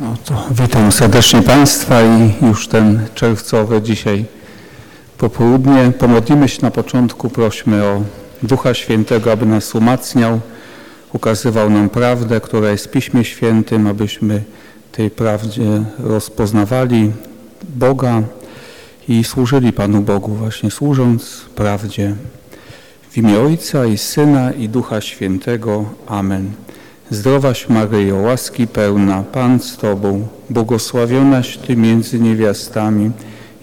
No to witam serdecznie Państwa i już ten czerwcowy dzisiaj popołudnie. Pomodlimy się na początku, prośmy o Ducha Świętego, aby nas umacniał, ukazywał nam prawdę, która jest w Piśmie Świętym, abyśmy tej prawdzie rozpoznawali Boga i służyli Panu Bogu, właśnie służąc prawdzie. W imię Ojca i Syna i Ducha Świętego. Amen. Zdrowaś Maryjo, łaski pełna, Pan z Tobą, błogosławionaś Ty między niewiastami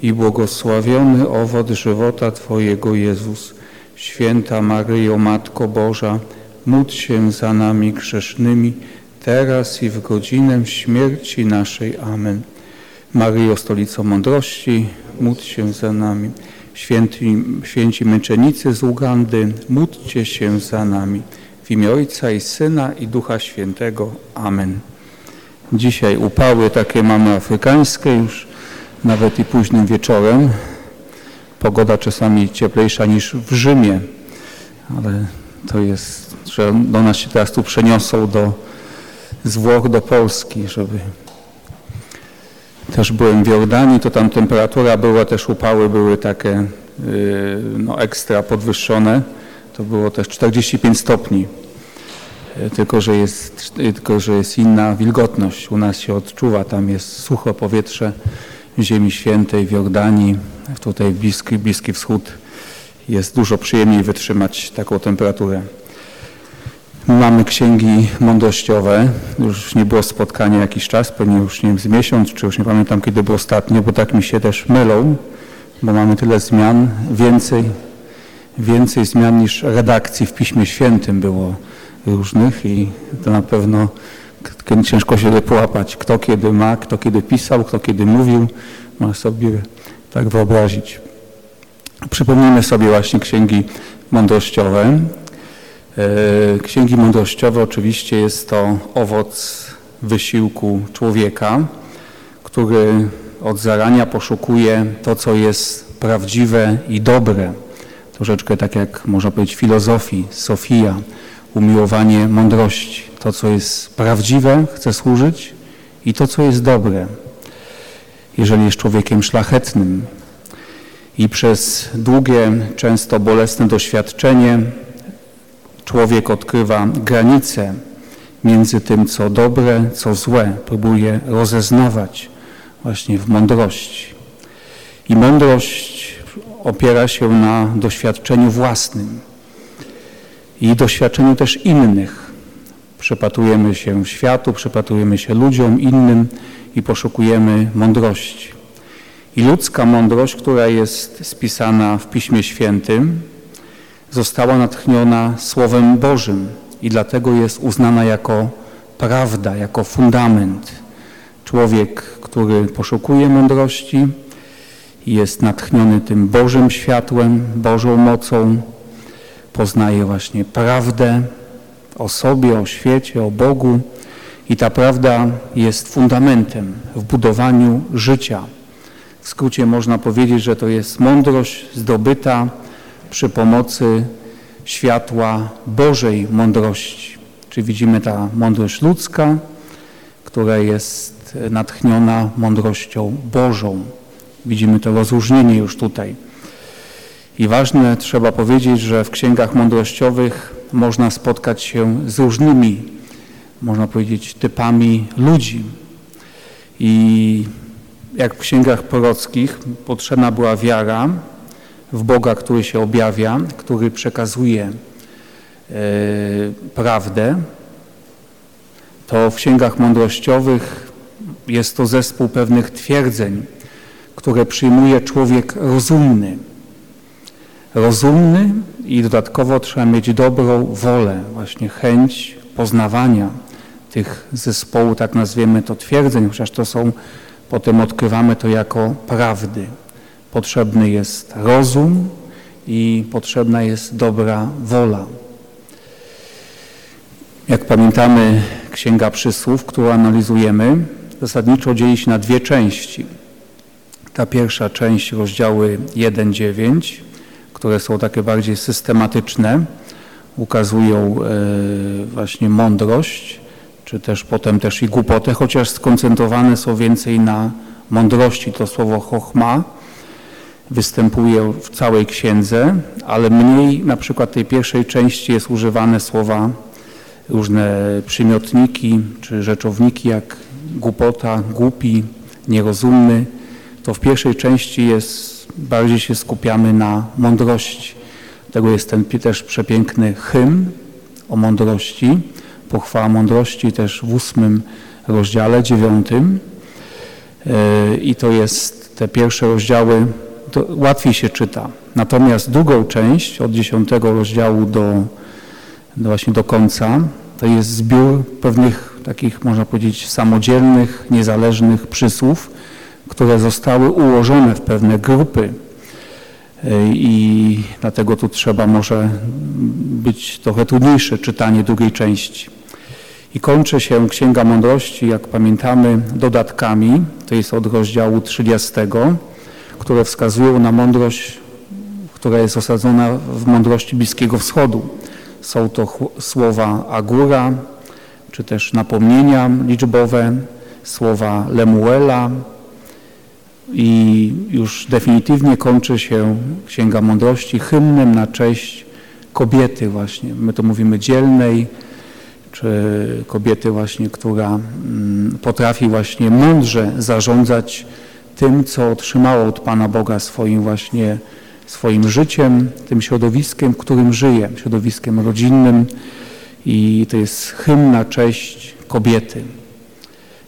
i błogosławiony owoc żywota Twojego Jezus. Święta Maryjo, Matko Boża, módl się za nami grzesznymi, teraz i w godzinę śmierci naszej. Amen. Maryjo, Stolico Mądrości, módl się za nami. Święci, święci męczennicy z Ugandy, módlcie się za nami. W imię Ojca i Syna i Ducha Świętego. Amen. Dzisiaj upały takie mamy afrykańskie już, nawet i późnym wieczorem. Pogoda czasami cieplejsza niż w Rzymie, ale to jest, że do nas się teraz tu przeniosą do, z Włoch do Polski, żeby też byłem w Jordanii, to tam temperatura była, też upały były takie yy, no, ekstra podwyższone. To było też 45 stopni, tylko że, jest, tylko że jest inna wilgotność. U nas się odczuwa, tam jest sucho powietrze w Ziemi Świętej, w Jordanii, tutaj Bliski, Bliski Wschód. Jest dużo przyjemniej wytrzymać taką temperaturę. Mamy księgi mądrościowe. Już nie było spotkania jakiś czas, pewnie już nie wiem, z miesiąc, czy już nie pamiętam kiedy było ostatnio, bo tak mi się też mylą, bo mamy tyle zmian, więcej, więcej zmian niż redakcji w Piśmie Świętym było różnych i to na pewno ciężko się połapać, kto kiedy ma, kto kiedy pisał, kto kiedy mówił. Można sobie tak wyobrazić. Przypomnijmy sobie właśnie księgi mądrościowe. Księgi mądrościowe oczywiście jest to owoc wysiłku człowieka, który od zarania poszukuje to, co jest prawdziwe i dobre. Troszeczkę tak jak można powiedzieć filozofii, Sofia, umiłowanie mądrości. To, co jest prawdziwe, chce służyć i to, co jest dobre. Jeżeli jest człowiekiem szlachetnym i przez długie, często bolesne doświadczenie człowiek odkrywa granice między tym, co dobre, co złe. Próbuje rozeznawać właśnie w mądrości. I mądrość opiera się na doświadczeniu własnym i doświadczeniu też innych. Przypatrujemy się światu, przypatrujemy się ludziom innym i poszukujemy mądrości. I ludzka mądrość, która jest spisana w Piśmie Świętym, została natchniona Słowem Bożym i dlatego jest uznana jako prawda, jako fundament. Człowiek, który poszukuje mądrości, jest natchniony tym Bożym światłem, Bożą mocą, poznaje właśnie prawdę o sobie, o świecie, o Bogu i ta prawda jest fundamentem w budowaniu życia. W skrócie można powiedzieć, że to jest mądrość zdobyta przy pomocy światła Bożej mądrości. Czy widzimy ta mądrość ludzka, która jest natchniona mądrością Bożą. Widzimy to rozróżnienie już tutaj. I ważne trzeba powiedzieć, że w księgach mądrościowych można spotkać się z różnymi, można powiedzieć, typami ludzi. I jak w księgach prorockich potrzebna była wiara, w Boga, który się objawia, który przekazuje e, prawdę, to w księgach mądrościowych jest to zespół pewnych twierdzeń, które przyjmuje człowiek rozumny. Rozumny i dodatkowo trzeba mieć dobrą wolę, właśnie chęć poznawania tych zespołu, tak nazwiemy to twierdzeń, chociaż to są, potem odkrywamy to jako prawdy. Potrzebny jest rozum i potrzebna jest dobra wola. Jak pamiętamy, Księga Przysłów, którą analizujemy, zasadniczo dzieli się na dwie części. Ta pierwsza część, rozdziały 1-9, które są takie bardziej systematyczne, ukazują e, właśnie mądrość, czy też potem też i głupotę, chociaż skoncentrowane są więcej na mądrości. To słowo chochma występuje w całej księdze, ale mniej na przykład tej pierwszej części jest używane słowa, różne przymiotniki czy rzeczowniki jak głupota, głupi, nierozumny. To w pierwszej części jest, bardziej się skupiamy na mądrości. Tego jest ten też przepiękny hymn o mądrości, pochwała mądrości też w ósmym rozdziale, dziewiątym. E, I to jest te pierwsze rozdziały, łatwiej się czyta. Natomiast drugą część, od dziesiątego rozdziału do, do właśnie do końca, to jest zbiór pewnych takich, można powiedzieć, samodzielnych, niezależnych przysłów, które zostały ułożone w pewne grupy i dlatego tu trzeba może być trochę trudniejsze czytanie drugiej części. I kończy się Księga Mądrości, jak pamiętamy, dodatkami, to jest od rozdziału 30, które wskazują na mądrość, która jest osadzona w mądrości Bliskiego Wschodu. Są to słowa Agura, czy też napomnienia liczbowe, słowa Lemuela, i już definitywnie kończy się Księga Mądrości hymnem na cześć kobiety właśnie. My to mówimy dzielnej, czy kobiety właśnie, która mm, potrafi właśnie mądrze zarządzać tym, co otrzymała od Pana Boga swoim właśnie swoim życiem, tym środowiskiem, w którym żyje, środowiskiem rodzinnym i to jest hymn na cześć kobiety.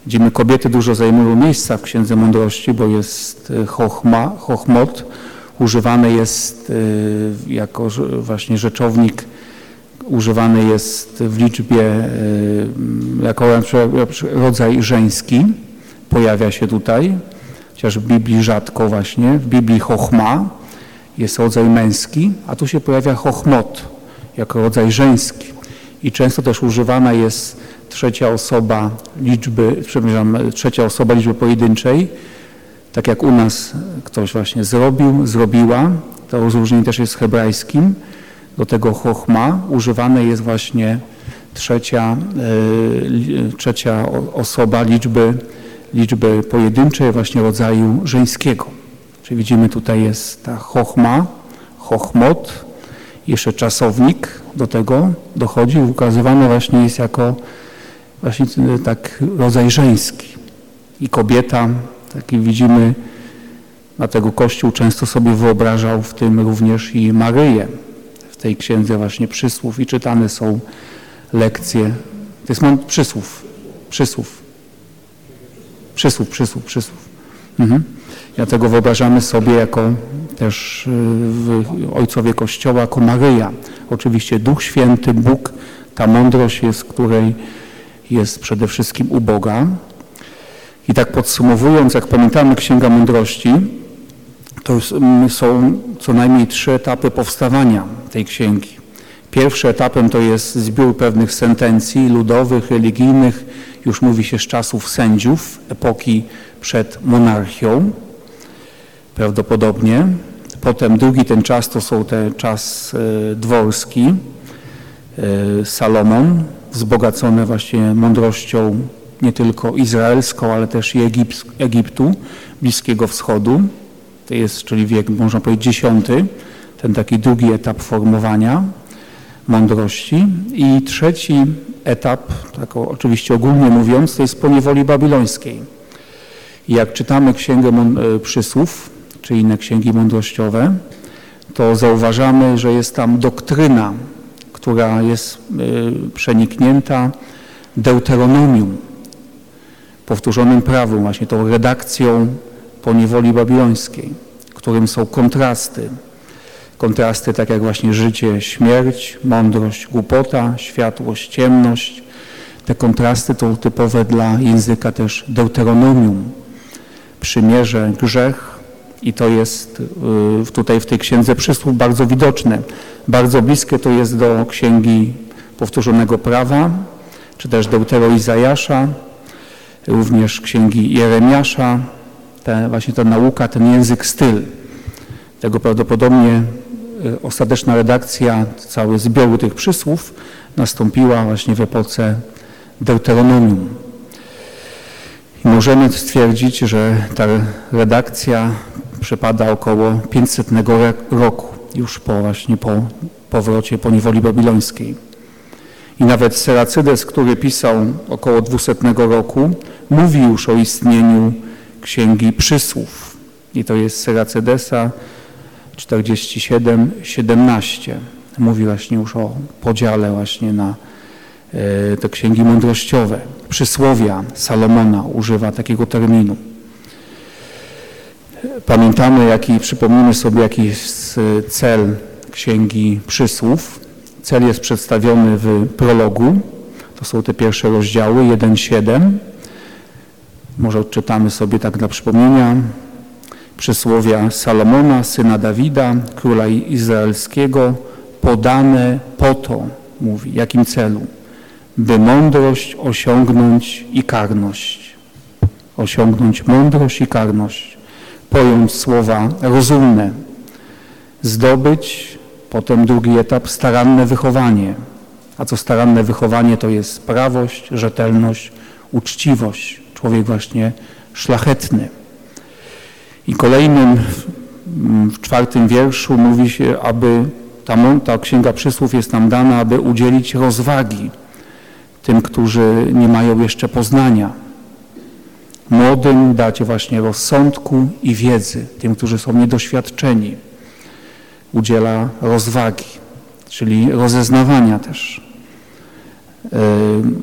Widzimy, kobiety dużo zajmują miejsca w Księdze Mądrości, bo jest e, chochma, chochmot, używany jest e, jako właśnie rzeczownik, używany jest w liczbie e, jako rodzaj żeński, pojawia się tutaj, chociaż w Biblii rzadko właśnie, w Biblii chochma jest rodzaj męski, a tu się pojawia chochmot jako rodzaj żeński. I często też używana jest trzecia osoba liczby, przepraszam, trzecia osoba liczby pojedynczej, tak jak u nas ktoś właśnie zrobił, zrobiła, to rozróżnienie też jest hebrajskim, do tego chochma używane jest właśnie trzecia, e, trzecia osoba liczby, liczby pojedynczej właśnie rodzaju żeńskiego. Czyli widzimy tutaj jest ta chochma, chochmot, jeszcze czasownik do tego dochodzi, ukazywany właśnie jest jako właśnie tak rodzaj żeński. I kobieta, taki widzimy, dlatego Kościół często sobie wyobrażał w tym również i Maryję. W tej księdze właśnie przysłów i czytane są lekcje. To jest przysłów, przysłów, przysłów, przysłów, przysłów. Mhm. Dlatego wyobrażamy sobie jako też y, ojcowie Kościoła, jako Maryja. Oczywiście Duch Święty, Bóg, ta mądrość jest, której jest przede wszystkim u Boga. I tak podsumowując, jak pamiętamy Księga Mądrości, to są co najmniej trzy etapy powstawania tej księgi. Pierwszym etapem to jest zbiór pewnych sentencji ludowych, religijnych, już mówi się z czasów sędziów, epoki przed monarchią, prawdopodobnie. Potem drugi ten czas to są ten czas e, dworski, e, Salomon, wzbogacone właśnie mądrością nie tylko izraelską, ale też i Egiptu, Bliskiego Wschodu. To jest, czyli wiek, można powiedzieć, dziesiąty, ten taki drugi etap formowania mądrości. I trzeci etap, tak oczywiście ogólnie mówiąc, to jest po niewoli babilońskiej. Jak czytamy Księgę e, Przysłów, czy inne księgi mądrościowe, to zauważamy, że jest tam doktryna która jest y, przeniknięta deuteronomium, powtórzonym prawem, właśnie tą redakcją po niewoli babilońskiej, którym są kontrasty. Kontrasty tak jak właśnie życie, śmierć, mądrość, głupota, światłość, ciemność. Te kontrasty to typowe dla języka też deuteronomium, przymierze, grzech, i to jest y, tutaj w tej księdze przysłów bardzo widoczne. Bardzo bliskie to jest do księgi powtórzonego prawa, czy też Deutero Izajasza, również księgi Jeremiasza, te, właśnie ta nauka, ten język, styl. Tego prawdopodobnie y, ostateczna redakcja, cały zbioru tych przysłów nastąpiła właśnie w epoce Deuteronomium. I możemy stwierdzić, że ta redakcja przypada około 500 roku, już po właśnie po powrocie po niewoli babilońskiej. I nawet Seracydes, który pisał około 200 roku, mówi już o istnieniu Księgi Przysłów. I to jest Seracydesa 47-17. Mówi właśnie już o podziale właśnie na e, te księgi mądrościowe. Przysłowia Salomona używa takiego terminu. Pamiętamy, jaki, przypomnimy sobie, jaki jest cel Księgi Przysłów. Cel jest przedstawiony w prologu. To są te pierwsze rozdziały, 1-7. Może odczytamy sobie tak dla przypomnienia. Przysłowia Salomona, syna Dawida, króla izraelskiego, podane po to, mówi, jakim celu? By mądrość osiągnąć i karność. Osiągnąć mądrość i karność. Pojąć słowa rozumne. Zdobyć Potem drugi etap, staranne wychowanie. A co staranne wychowanie to jest prawość, rzetelność, uczciwość. Człowiek właśnie szlachetny. I kolejnym, w czwartym wierszu mówi się, aby ta, ta księga przysłów jest nam dana, aby udzielić rozwagi tym, którzy nie mają jeszcze poznania. Młodym dacie właśnie rozsądku i wiedzy, tym, którzy są niedoświadczeni udziela rozwagi, czyli rozeznawania też. E,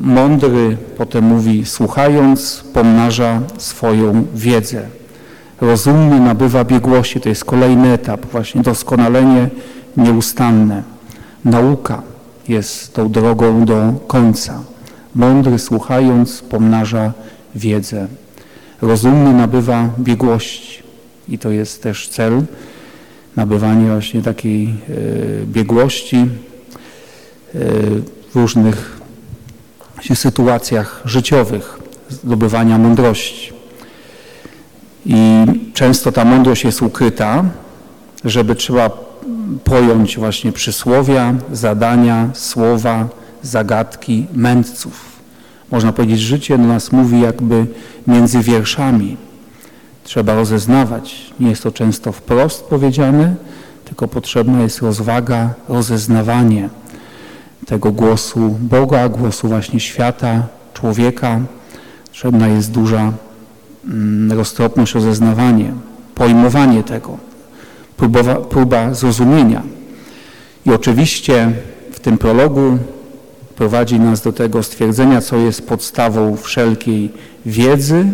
mądry potem mówi, słuchając, pomnaża swoją wiedzę. Rozumny nabywa biegłości, to jest kolejny etap, właśnie doskonalenie nieustanne. Nauka jest tą drogą do końca. Mądry słuchając pomnaża wiedzę. Rozumny nabywa biegłości i to jest też cel nabywanie właśnie takiej e, biegłości e, w różnych sytuacjach życiowych, zdobywania mądrości. I często ta mądrość jest ukryta, żeby trzeba pojąć właśnie przysłowia, zadania, słowa, zagadki mędrców. Można powiedzieć, życie do nas mówi jakby między wierszami. Trzeba rozeznawać. Nie jest to często wprost powiedziane, tylko potrzebna jest rozwaga, rozeznawanie tego głosu Boga, głosu właśnie świata, człowieka. Potrzebna jest duża mm, roztropność, rozeznawanie, pojmowanie tego, próba, próba zrozumienia. I oczywiście w tym prologu prowadzi nas do tego stwierdzenia, co jest podstawą wszelkiej wiedzy,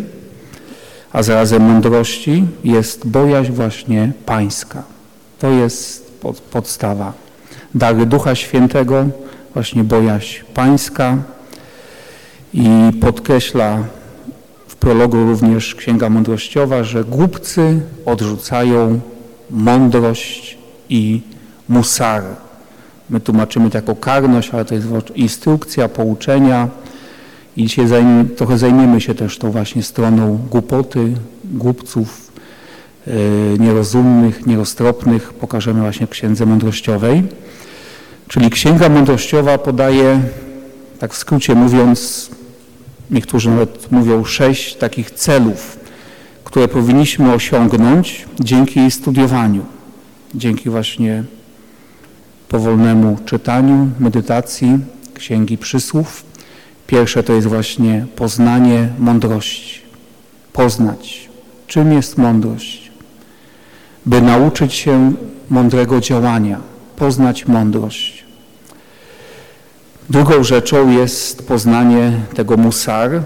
a zarazem mądrości jest bojaźń właśnie pańska. To jest pod, podstawa. Dary Ducha Świętego, właśnie bojaźń pańska i podkreśla w prologu również Księga Mądrościowa, że głupcy odrzucają mądrość i musar. My tłumaczymy to jako karność, ale to jest instrukcja, pouczenia, i dzisiaj trochę zajmiemy się też tą właśnie stroną głupoty, głupców, yy, nierozumnych, nieroztropnych. Pokażemy właśnie Księdze Mądrościowej. Czyli Księga Mądrościowa podaje, tak w skrócie mówiąc, niektórzy nawet mówią sześć takich celów, które powinniśmy osiągnąć dzięki studiowaniu, dzięki właśnie powolnemu czytaniu, medytacji Księgi Przysłów, Pierwsze to jest właśnie poznanie mądrości. Poznać, czym jest mądrość. By nauczyć się mądrego działania, poznać mądrość. Drugą rzeczą jest poznanie tego musar,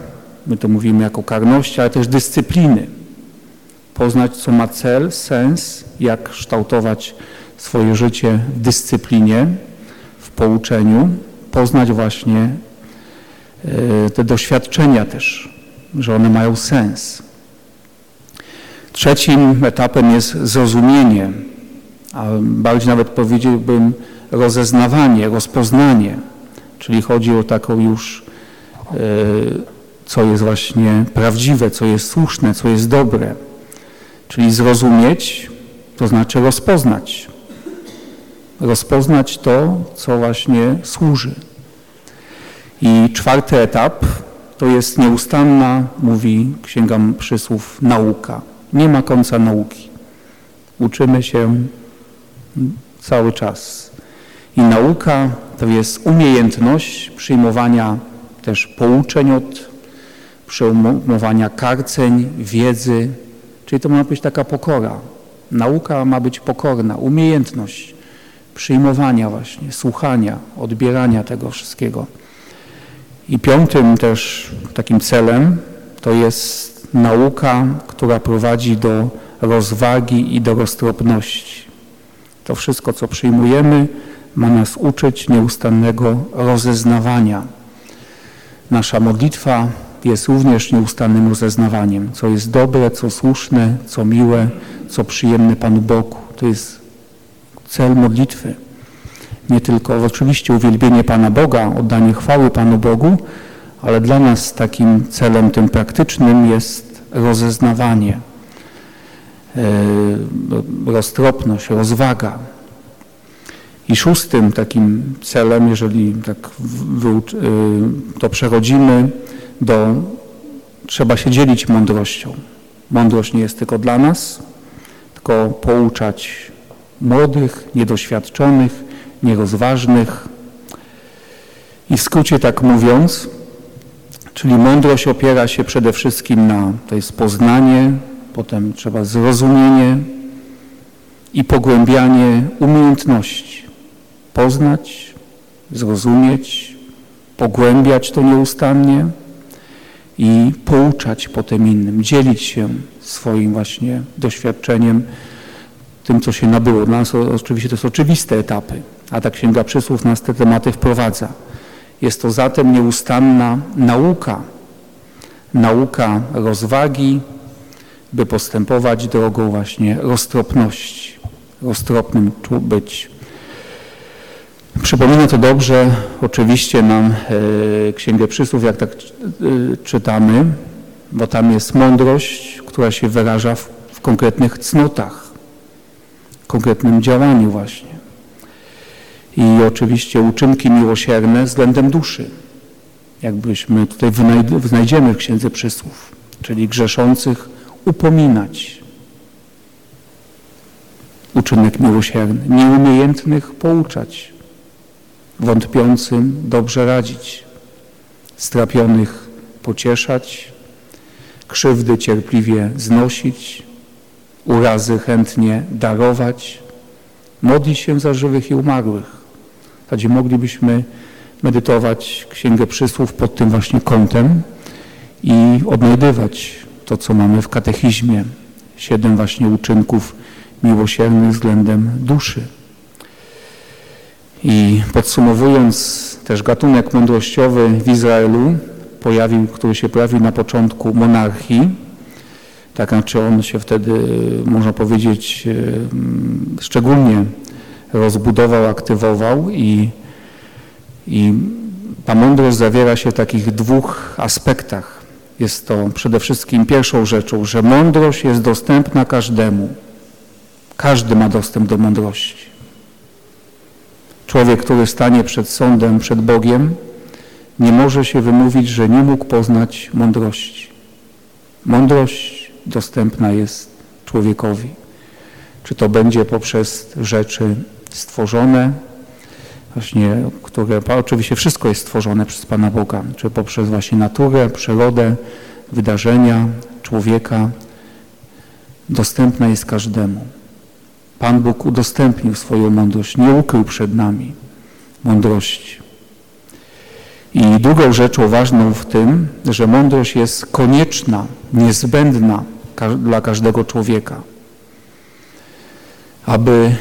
my to mówimy jako karności, ale też dyscypliny. Poznać, co ma cel, sens, jak kształtować swoje życie w dyscyplinie, w pouczeniu, poznać właśnie E, te doświadczenia też, że one mają sens. Trzecim etapem jest zrozumienie, a bardziej nawet powiedziałbym rozeznawanie, rozpoznanie, czyli chodzi o taką już, e, co jest właśnie prawdziwe, co jest słuszne, co jest dobre. Czyli zrozumieć, to znaczy rozpoznać. Rozpoznać to, co właśnie służy. I czwarty etap to jest nieustanna, mówi Księga Przysłów, nauka. Nie ma końca nauki. Uczymy się cały czas. I nauka to jest umiejętność przyjmowania też pouczeń od, przyjmowania karceń, wiedzy, czyli to ma być taka pokora. Nauka ma być pokorna, umiejętność przyjmowania właśnie, słuchania, odbierania tego wszystkiego. I piątym też takim celem to jest nauka, która prowadzi do rozwagi i do roztropności. To wszystko, co przyjmujemy, ma nas uczyć nieustannego rozeznawania. Nasza modlitwa jest również nieustannym rozeznawaniem, co jest dobre, co słuszne, co miłe, co przyjemne Panu Bogu. To jest cel modlitwy. Nie tylko oczywiście uwielbienie Pana Boga, oddanie chwały Panu Bogu, ale dla nas takim celem tym praktycznym jest rozeznawanie, e, roztropność, rozwaga. I szóstym takim celem, jeżeli tak e, to przechodzimy do, trzeba się dzielić mądrością. Mądrość nie jest tylko dla nas, tylko pouczać młodych, niedoświadczonych, nierozważnych. I w skrócie tak mówiąc, czyli mądrość opiera się przede wszystkim na, to jest poznanie, potem trzeba zrozumienie i pogłębianie umiejętności. Poznać, zrozumieć, pogłębiać to nieustannie i pouczać potem innym, dzielić się swoim właśnie doświadczeniem, tym, co się nabyło. Dla nas oczywiście to są oczywiste etapy, a ta Księga Przysłów nas te tematy wprowadza. Jest to zatem nieustanna nauka, nauka rozwagi, by postępować drogą właśnie roztropności, roztropnym być. Przypomina to dobrze oczywiście nam e, Księgę Przysłów, jak tak e, czytamy, bo tam jest mądrość, która się wyraża w, w konkretnych cnotach, konkretnym działaniu właśnie. I oczywiście uczynki miłosierne względem duszy. Jakbyśmy tutaj znajdziemy w Księdze Przysłów, czyli grzeszących upominać. Uczynek miłosierny. Nieumiejętnych pouczać. Wątpiącym dobrze radzić. Strapionych pocieszać. Krzywdy cierpliwie znosić urazy chętnie darować, modlić się za żywych i umarłych. Także moglibyśmy medytować Księgę Przysłów pod tym właśnie kątem i odnajdywać to, co mamy w katechizmie. Siedem właśnie uczynków miłosiernych względem duszy. I podsumowując też gatunek mądrościowy w Izraelu, pojawił, który się pojawił na początku monarchii, tak, znaczy on się wtedy, można powiedzieć, e, szczególnie rozbudował, aktywował i, i ta mądrość zawiera się w takich dwóch aspektach. Jest to przede wszystkim pierwszą rzeczą, że mądrość jest dostępna każdemu. Każdy ma dostęp do mądrości. Człowiek, który stanie przed sądem, przed Bogiem, nie może się wymówić, że nie mógł poznać mądrości. Mądrość dostępna jest człowiekowi. Czy to będzie poprzez rzeczy stworzone, właśnie, które, oczywiście wszystko jest stworzone przez Pana Boga, czy poprzez właśnie naturę, przyrodę, wydarzenia, człowieka, dostępna jest każdemu. Pan Bóg udostępnił swoją mądrość, nie ukrył przed nami mądrości. I drugą rzeczą ważną w tym, że mądrość jest konieczna, niezbędna dla każdego człowieka. Aby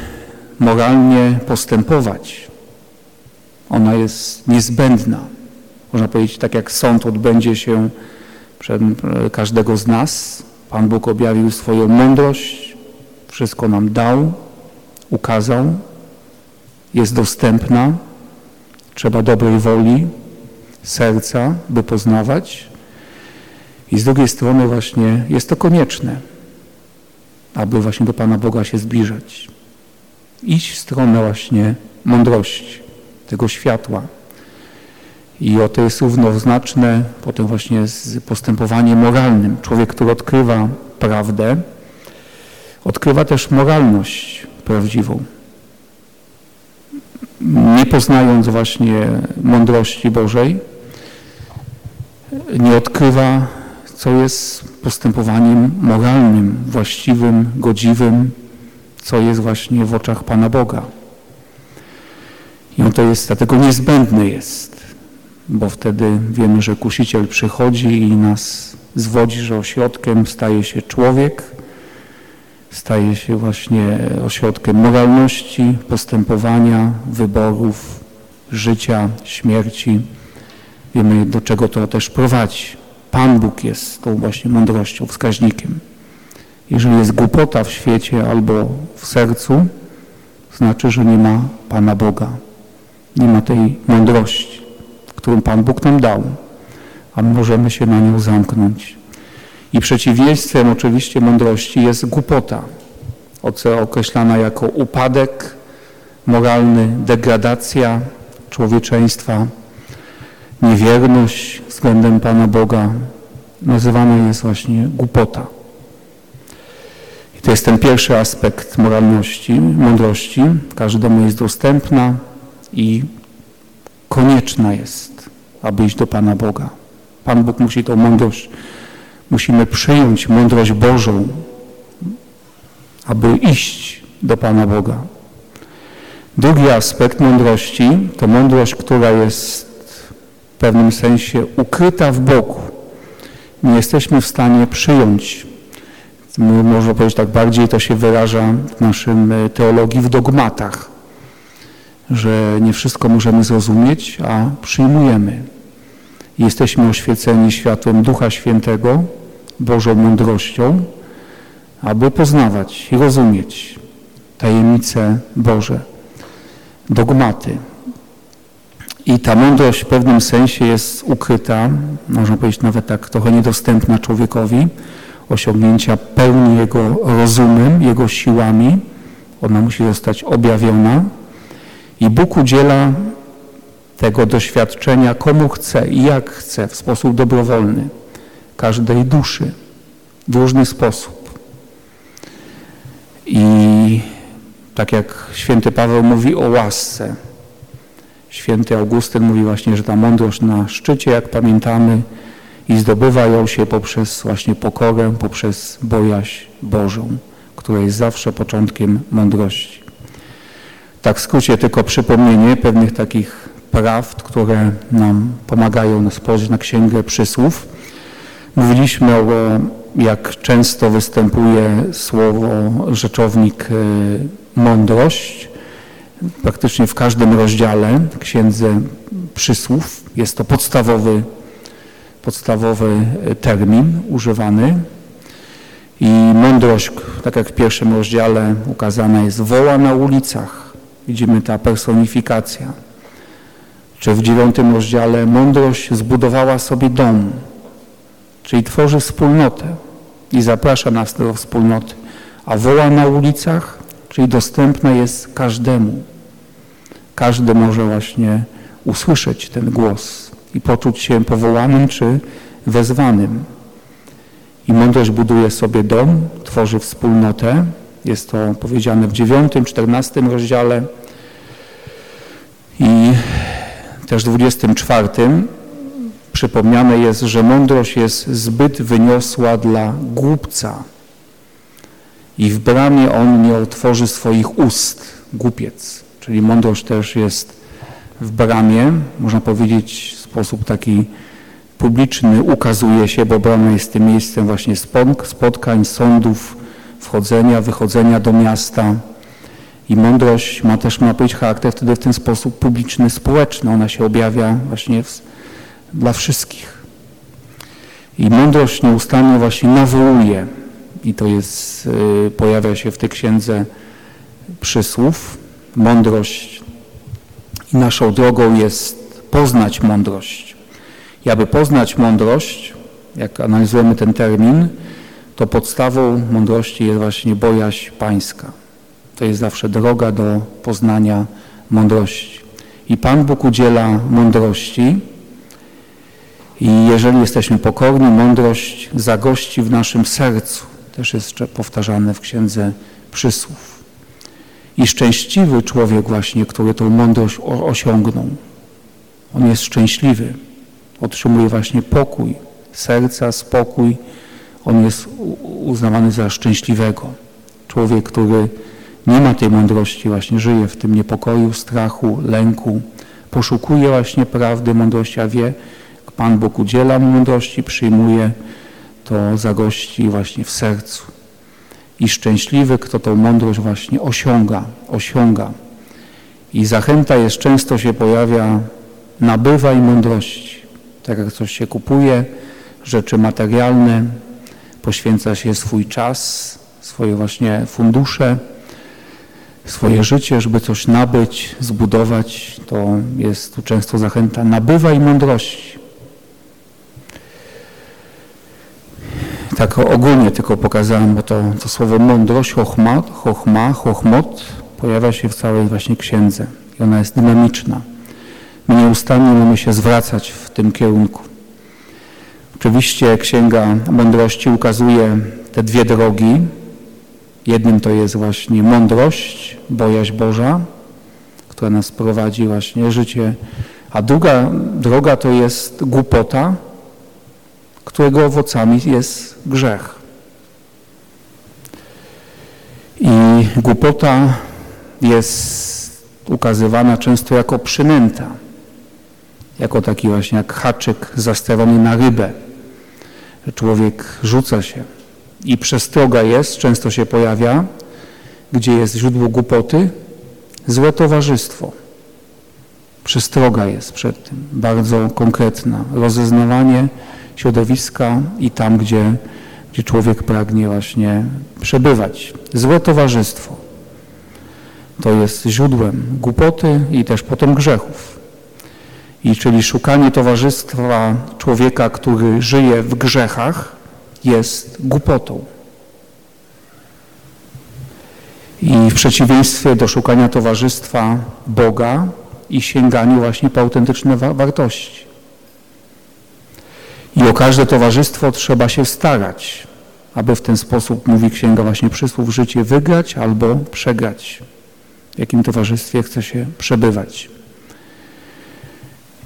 moralnie postępować, ona jest niezbędna. Można powiedzieć, tak jak sąd odbędzie się przed każdego z nas, Pan Bóg objawił swoją mądrość, wszystko nam dał, ukazał, jest dostępna, trzeba dobrej woli, serca, by poznawać, i z drugiej strony właśnie jest to konieczne, aby właśnie do Pana Boga się zbliżać. Iść w stronę właśnie mądrości, tego światła. I o to jest równoznaczne potem właśnie z postępowaniem moralnym. Człowiek, który odkrywa prawdę, odkrywa też moralność prawdziwą. Nie poznając właśnie mądrości Bożej, nie odkrywa, co jest postępowaniem moralnym, właściwym, godziwym, co jest właśnie w oczach Pana Boga. I on to jest, dlatego niezbędny jest, bo wtedy wiemy, że kusiciel przychodzi i nas zwodzi, że ośrodkiem staje się człowiek, staje się właśnie ośrodkiem moralności, postępowania, wyborów, życia, śmierci. Wiemy, do czego to też prowadzi. Pan Bóg jest tą właśnie mądrością, wskaźnikiem. Jeżeli jest głupota w świecie albo w sercu, znaczy, że nie ma Pana Boga. Nie ma tej mądrości, którą Pan Bóg nam dał, a my możemy się na nią zamknąć. I przeciwieństwem oczywiście mądrości jest głupota, określana jako upadek moralny, degradacja człowieczeństwa, niewierność względem Pana Boga. Nazywana jest właśnie głupota. I to jest ten pierwszy aspekt moralności, mądrości. Każdemu jest dostępna i konieczna jest, aby iść do Pana Boga. Pan Bóg musi tą mądrość Musimy przyjąć mądrość Bożą, aby iść do Pana Boga. Drugi aspekt mądrości to mądrość, która jest pewnym sensie ukryta w Bogu. Nie jesteśmy w stanie przyjąć. Można powiedzieć tak bardziej, to się wyraża w naszym e, teologii w dogmatach, że nie wszystko możemy zrozumieć, a przyjmujemy. Jesteśmy oświeceni światłem Ducha Świętego, Bożą mądrością, aby poznawać i rozumieć tajemnice Boże, dogmaty. I ta mądrość w pewnym sensie jest ukryta, można powiedzieć nawet tak trochę niedostępna człowiekowi, osiągnięcia pełni Jego rozumem, Jego siłami. Ona musi zostać objawiona i Bóg udziela tego doświadczenia komu chce i jak chce, w sposób dobrowolny każdej duszy w różny sposób. I tak jak święty Paweł mówi o łasce, święty Augustyn mówi właśnie, że ta mądrość na szczycie, jak pamiętamy, i zdobywa ją się poprzez właśnie pokorę, poprzez bojaźń Bożą, która jest zawsze początkiem mądrości. Tak w skrócie tylko przypomnienie pewnych takich prawd, które nam pomagają spojrzeć na Księgę Przysłów. Mówiliśmy o jak często występuje słowo, rzeczownik e, mądrość. Praktycznie w każdym rozdziale księdze przysłów jest to podstawowy, podstawowy e, termin używany. I mądrość, tak jak w pierwszym rozdziale ukazana jest, woła na ulicach. Widzimy ta personifikacja. Czy w dziewiątym rozdziale mądrość zbudowała sobie dom czyli tworzy wspólnotę i zaprasza nas do wspólnoty, a woła na ulicach, czyli dostępna jest każdemu. Każdy może właśnie usłyszeć ten głos i poczuć się powołanym czy wezwanym. I mądrość buduje sobie dom, tworzy wspólnotę. Jest to powiedziane w dziewiątym, czternastym rozdziale i też w dwudziestym czwartym przypomniane jest, że mądrość jest zbyt wyniosła dla głupca i w bramie on nie otworzy swoich ust, głupiec. Czyli mądrość też jest w bramie, można powiedzieć w sposób taki publiczny ukazuje się, bo brama jest tym miejscem właśnie spotkań, sądów, wchodzenia, wychodzenia do miasta. I mądrość ma też ma być charakter wtedy w ten sposób publiczny, społeczny. Ona się objawia właśnie w, dla wszystkich. I mądrość nieustannie właśnie nawołuje i to jest, y, pojawia się w tej księdze przysłów. Mądrość i naszą drogą jest poznać mądrość. I aby poznać mądrość, jak analizujemy ten termin, to podstawą mądrości jest właśnie bojaźń pańska. To jest zawsze droga do poznania mądrości. I Pan Bóg udziela mądrości, I jeżeli jesteśmy pokorni, mądrość zagości w naszym sercu. Też jest powtarzane w Księdze Przysłów. I szczęśliwy człowiek właśnie, który tą mądrość osiągnął. On jest szczęśliwy. Otrzymuje właśnie pokój serca, spokój. On jest uznawany za szczęśliwego. Człowiek, który nie ma tej mądrości, właśnie żyje w tym niepokoju, strachu, lęku, poszukuje właśnie prawdy, mądrości, a wie, Pan Bóg udziela mu mądrości, przyjmuje to zagości właśnie w sercu. I szczęśliwy, kto tą mądrość właśnie osiąga, osiąga. I zachęta jest, często się pojawia, nabywaj mądrości. Tak jak coś się kupuje, rzeczy materialne, poświęca się swój czas, swoje właśnie fundusze, swoje życie, żeby coś nabyć, zbudować, to jest tu często zachęta, nabywaj mądrości. Tak ogólnie tylko pokazałem, bo to, to słowo mądrość, chochma, chochma, chochmot pojawia się w całej właśnie księdze i ona jest dynamiczna. My nieustannie mamy się zwracać w tym kierunku. Oczywiście Księga Mądrości ukazuje te dwie drogi. Jednym to jest właśnie mądrość, bojaźń Boża, która nas prowadzi właśnie życie, a druga droga to jest głupota, którego owocami jest grzech. I głupota jest ukazywana często jako przynęta, jako taki właśnie jak haczyk zastawiony na rybę. Człowiek rzuca się i przestroga jest, często się pojawia, gdzie jest źródło głupoty, złe towarzystwo. Przestroga jest przed tym, bardzo konkretna. Rozeznawanie środowiska i tam, gdzie, gdzie człowiek pragnie właśnie przebywać. Złe towarzystwo to jest źródłem głupoty i też potem grzechów. I czyli szukanie towarzystwa człowieka, który żyje w grzechach, jest głupotą. I w przeciwieństwie do szukania towarzystwa Boga i sięganiu właśnie po autentyczne wartości. I o każde towarzystwo trzeba się starać, aby w ten sposób, mówi Księga właśnie przysłów, życie wygrać albo przegrać. W jakim towarzystwie chce się przebywać.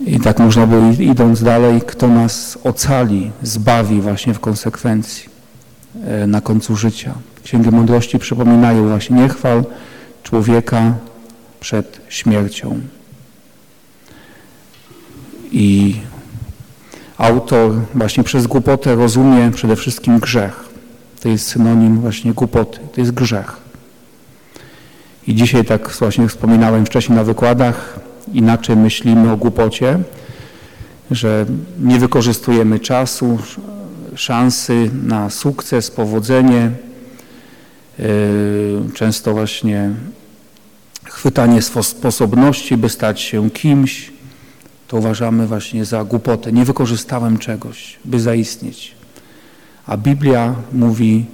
I tak można by idąc dalej, kto nas ocali, zbawi właśnie w konsekwencji e, na końcu życia. Księgi Mądrości przypominają właśnie, nie chwal człowieka przed śmiercią. I autor właśnie przez głupotę rozumie przede wszystkim grzech. To jest synonim właśnie głupoty, to jest grzech. I dzisiaj, tak właśnie wspominałem wcześniej na wykładach, inaczej myślimy o głupocie, że nie wykorzystujemy czasu, szansy na sukces, powodzenie, yy, często właśnie chwytanie sposobności, by stać się kimś, to uważamy właśnie za głupotę. Nie wykorzystałem czegoś, by zaistnieć. A Biblia mówi,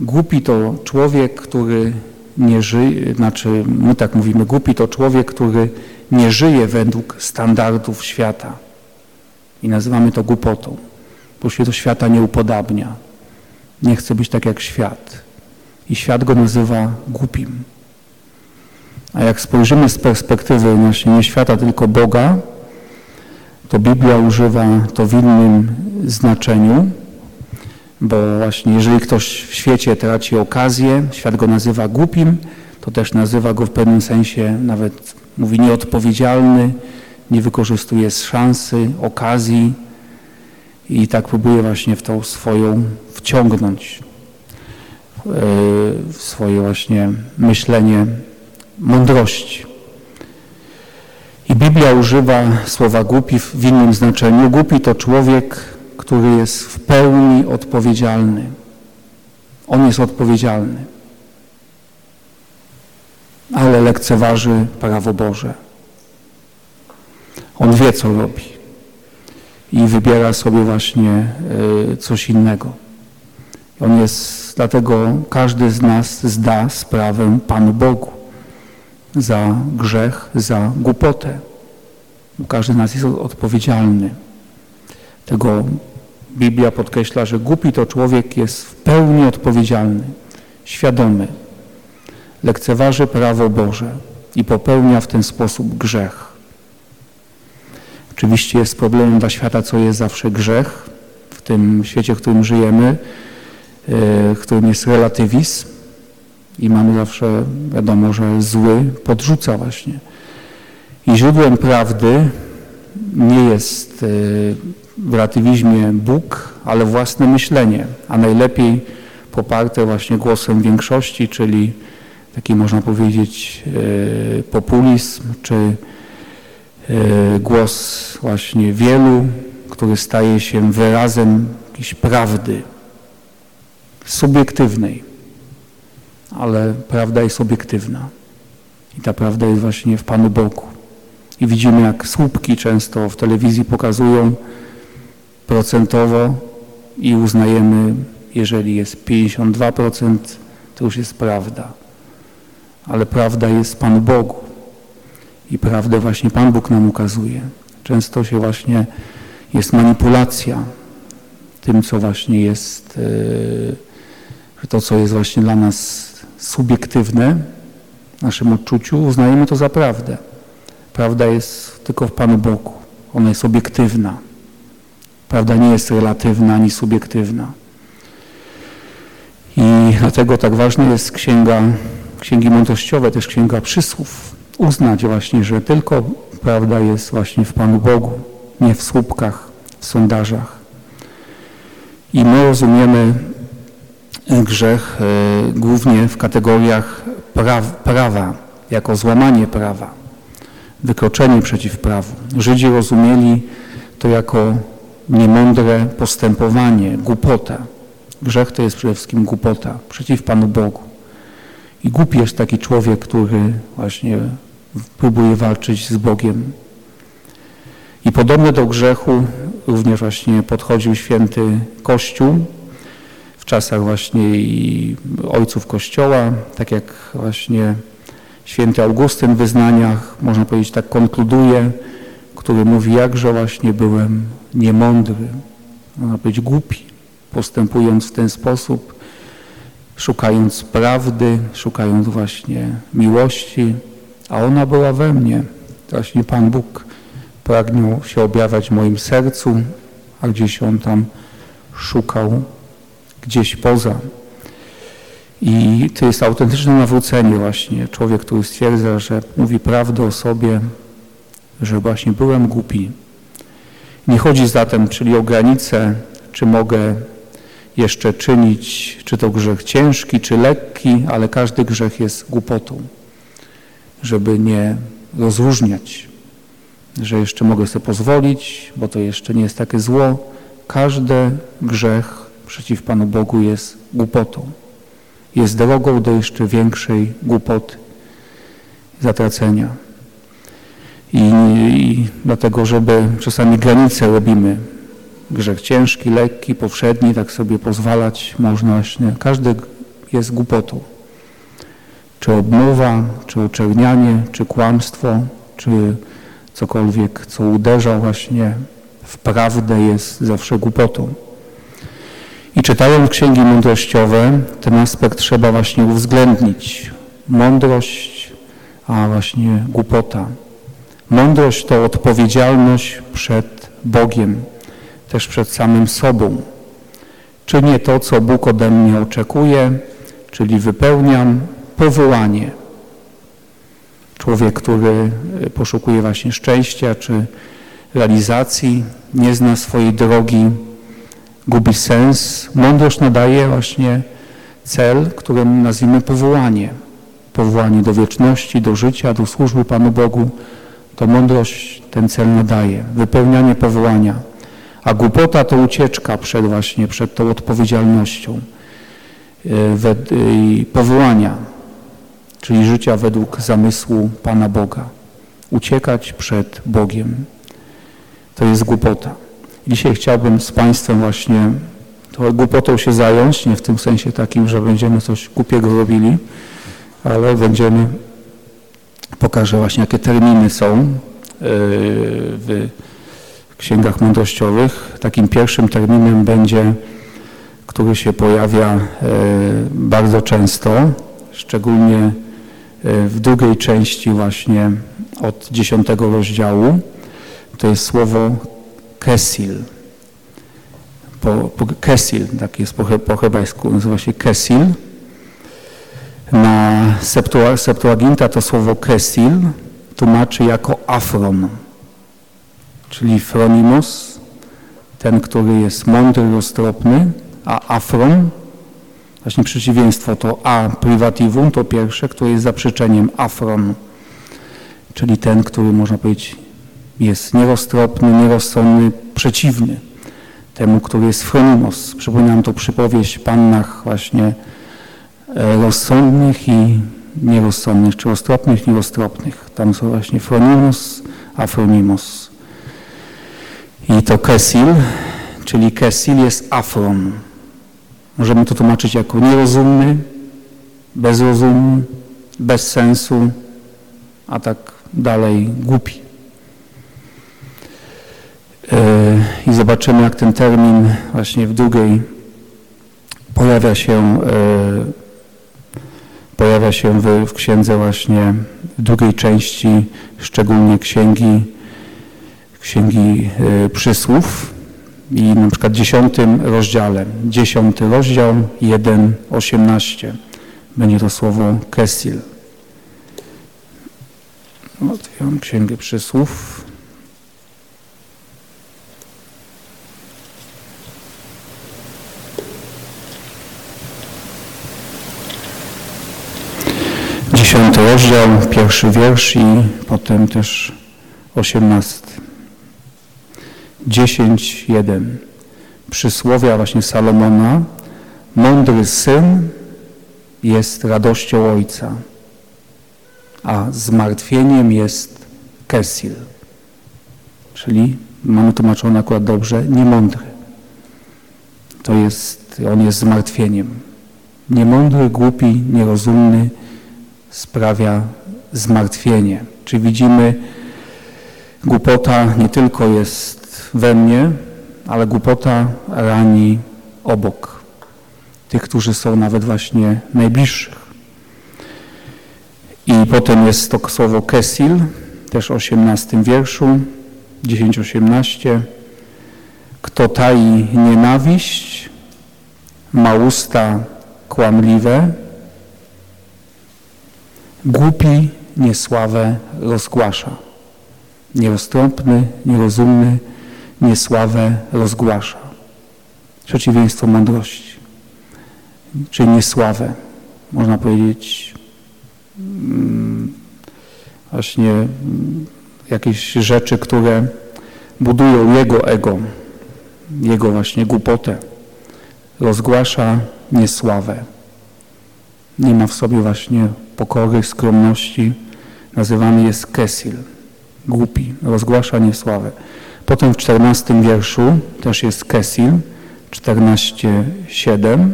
głupi to człowiek, który nie żyje, znaczy my tak mówimy, głupi to człowiek, który nie żyje według standardów świata. I nazywamy to głupotą, bo się do świata nie upodabnia. Nie chce być tak jak świat. I świat go nazywa głupim. A jak spojrzymy z perspektywy właśnie nie świata, tylko Boga, to Biblia używa to w innym znaczeniu, bo właśnie jeżeli ktoś w świecie traci okazję, świat go nazywa głupim, to też nazywa go w pewnym sensie, nawet mówi nieodpowiedzialny, nie wykorzystuje szansy, okazji i tak próbuje właśnie w tą swoją wciągnąć e, w swoje właśnie myślenie mądrości. I Biblia używa słowa głupi w innym znaczeniu. Głupi to człowiek, który jest w pełni odpowiedzialny. On jest odpowiedzialny, ale lekceważy prawo Boże. On wie, co robi i wybiera sobie właśnie e, coś innego. On jest, dlatego każdy z nas zda sprawę Panu Bogu za grzech, za głupotę. Każdy z nas jest odpowiedzialny. Tego Biblia podkreśla, że głupi to człowiek jest w pełni odpowiedzialny, świadomy, lekceważy prawo Boże i popełnia w ten sposób grzech. Oczywiście jest problemem dla świata, co jest zawsze grzech w tym świecie, w którym żyjemy, e, w którym jest relatywizm i mamy zawsze, wiadomo, że zły podrzuca właśnie. I źródłem prawdy nie jest e, w relatywizmie Bóg, ale własne myślenie, a najlepiej poparte właśnie głosem większości, czyli taki można powiedzieć e, populizm, czy e, głos właśnie wielu, który staje się wyrazem jakiejś prawdy subiektywnej, ale prawda jest obiektywna i ta prawda jest właśnie w Panu Bogu. I widzimy, jak słupki często w telewizji pokazują procentowo i uznajemy, jeżeli jest 52%, to już jest prawda ale prawda jest Panu Bogu. I prawdę właśnie Pan Bóg nam ukazuje. Często się właśnie jest manipulacja tym, co właśnie jest, e, to, co jest właśnie dla nas subiektywne, w naszym odczuciu, uznajemy to za prawdę. Prawda jest tylko w Panu Bogu. Ona jest obiektywna. Prawda nie jest relatywna ani subiektywna. I dlatego tak ważna jest księga księgi mądrościowe, też księga przysłów, uznać właśnie, że tylko prawda jest właśnie w Panu Bogu, nie w słupkach, w sondażach. I my rozumiemy grzech e, głównie w kategoriach praw, prawa, jako złamanie prawa, wykroczenie przeciw prawu. Żydzi rozumieli to jako niemądre postępowanie, głupota. Grzech to jest przede wszystkim głupota przeciw Panu Bogu. I głupi jest taki człowiek, który właśnie próbuje walczyć z Bogiem. I podobnie do grzechu również właśnie podchodził święty Kościół w czasach właśnie i ojców Kościoła, tak jak właśnie święty Augustyn w wyznaniach, można powiedzieć tak konkluduje, który mówi, jakże właśnie byłem niemądry, można powiedzieć głupi, postępując w ten sposób, szukając prawdy, szukając właśnie miłości, a ona była we mnie. Właśnie Pan Bóg pragnął się objawiać w moim sercu, a gdzieś On tam szukał gdzieś poza. I to jest autentyczne nawrócenie właśnie. Człowiek, który stwierdza, że mówi prawdę o sobie, że właśnie byłem głupi. Nie chodzi zatem, czyli o granice, czy mogę jeszcze czynić, czy to grzech ciężki, czy lekki, ale każdy grzech jest głupotą, żeby nie rozróżniać, że jeszcze mogę sobie pozwolić, bo to jeszcze nie jest takie zło. Każdy grzech przeciw Panu Bogu jest głupotą. Jest drogą do jeszcze większej głupoty, zatracenia. I, I dlatego, żeby czasami granice robimy grzech ciężki, lekki, powszedni, tak sobie pozwalać można właśnie. Każdy jest głupotą. Czy obmowa, czy oczernianie, czy kłamstwo, czy cokolwiek, co uderza właśnie w prawdę jest zawsze głupotą. I czytając księgi mądrościowe, ten aspekt trzeba właśnie uwzględnić. Mądrość, a właśnie głupota. Mądrość to odpowiedzialność przed Bogiem też przed samym sobą. Czynię to, co Bóg ode mnie oczekuje, czyli wypełniam powołanie. Człowiek, który poszukuje właśnie szczęścia czy realizacji, nie zna swojej drogi, gubi sens. Mądrość nadaje właśnie cel, którym nazwijmy powołanie. Powołanie do wieczności, do życia, do służby Panu Bogu. To mądrość ten cel nadaje. Wypełnianie powołania. A głupota to ucieczka przed właśnie, przed tą odpowiedzialnością e, i powołania, czyli życia według zamysłu Pana Boga. Uciekać przed Bogiem. To jest głupota. Dzisiaj chciałbym z Państwem właśnie tą głupotą się zająć, nie w tym sensie takim, że będziemy coś głupiego robili, ale będziemy, pokażę właśnie jakie terminy są e, w księgach mądrościowych. Takim pierwszym terminem będzie, który się pojawia bardzo często, szczególnie w drugiej części właśnie od dziesiątego rozdziału. To jest słowo kesil. Po, po, kesil, tak jest po, po hebrajsku, nazywa się kesil. Na Septuaginta to słowo kesil tłumaczy jako afron, czyli Fronimus, ten, który jest mądry, roztropny, a afron, właśnie przeciwieństwo to a privativum, to pierwsze, które jest zaprzeczeniem afron, czyli ten, który można powiedzieć jest nieroztropny, nierozsądny, przeciwny temu, który jest Fronimos. Przypominam tu przypowieść pannach właśnie e, rozsądnych i nierozsądnych, czy roztropnych, nieroztropnych. Tam są właśnie Fronimos, a Fronimos. I to Kesil, czyli Kesil jest afron. Możemy to tłumaczyć jako nierozumny, bez rozumu, bez sensu, a tak dalej głupi. E, I zobaczymy, jak ten termin właśnie w drugiej pojawia się, e, pojawia się w, w księdze właśnie w drugiej części, szczególnie księgi, księgi e, przysłów i na przykład dziesiątym rozdziale, dziesiąty rozdział, 1, 18, będzie to słowo kesil. Otwieram księgę przysłów. Dziesiąty rozdział, pierwszy wiersz i potem też osiemnasty. Dziesięć, jeden. Przysłowia właśnie Salomona. Mądry syn jest radością ojca, a zmartwieniem jest kesil. Czyli mamy tłumaczone akurat dobrze, niemądry. To jest, on jest zmartwieniem. Niemądry, głupi, nierozumny, sprawia zmartwienie. Czy widzimy, głupota nie tylko jest we mnie, ale głupota rani obok. Tych, którzy są nawet właśnie najbliższych. I potem jest to słowo kesil, też w 18 wierszu, 10-18. Kto tai nienawiść, ma usta kłamliwe, Głupi niesławę rozgłasza. Nieroztrąpny, nierozumny niesławę rozgłasza. Przeciwieństwo mądrości. Czyli niesławę. Można powiedzieć mm, właśnie mm, jakieś rzeczy, które budują jego ego, jego właśnie głupotę. Rozgłasza niesławę. Nie ma w sobie właśnie pokory, skromności nazywany jest Kesil, głupi, rozgłasza niesławę. Potem w czternastym wierszu też jest Kesil, 14:7.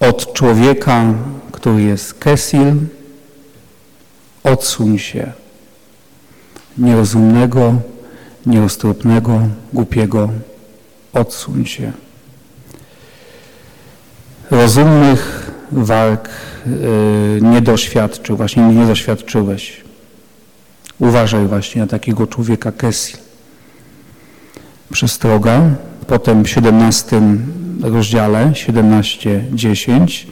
Od człowieka, który jest Kesil, odsuń się. Nierozumnego, nieroztropnego, głupiego, odsuń się. Rozumnych walk Y, nie doświadczył, właśnie nie doświadczyłeś. Uważaj właśnie na takiego człowieka Kesil. Przestroga. Potem w 17 rozdziale, 17:10,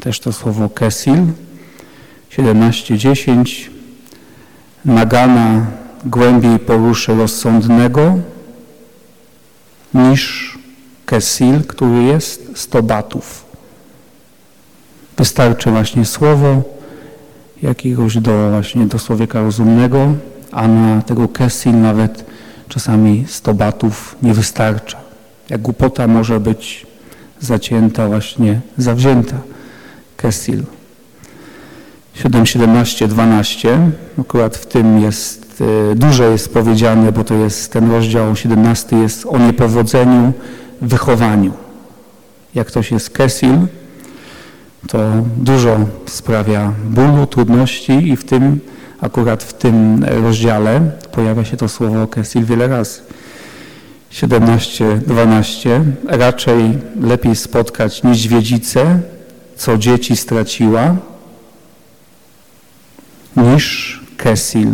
też to słowo Kesil. 17:10 Nagana głębiej poruszy rozsądnego niż Kesil, który jest 100 batów. Wystarczy właśnie słowo jakiegoś do, właśnie do człowieka rozumnego, a na tego kesil nawet czasami 100 batów nie wystarcza. Jak głupota może być zacięta, właśnie zawzięta. Kesil. 7, 17, 12, akurat w tym jest, e, dużo jest powiedziane, bo to jest ten rozdział 17 jest o niepowodzeniu, wychowaniu. Jak ktoś jest kesil, to dużo sprawia bólu, trudności i w tym, akurat w tym rozdziale pojawia się to słowo Kesil wiele razy. 17-12 raczej lepiej spotkać niedźwiedzicę, co dzieci straciła, niż Kesil,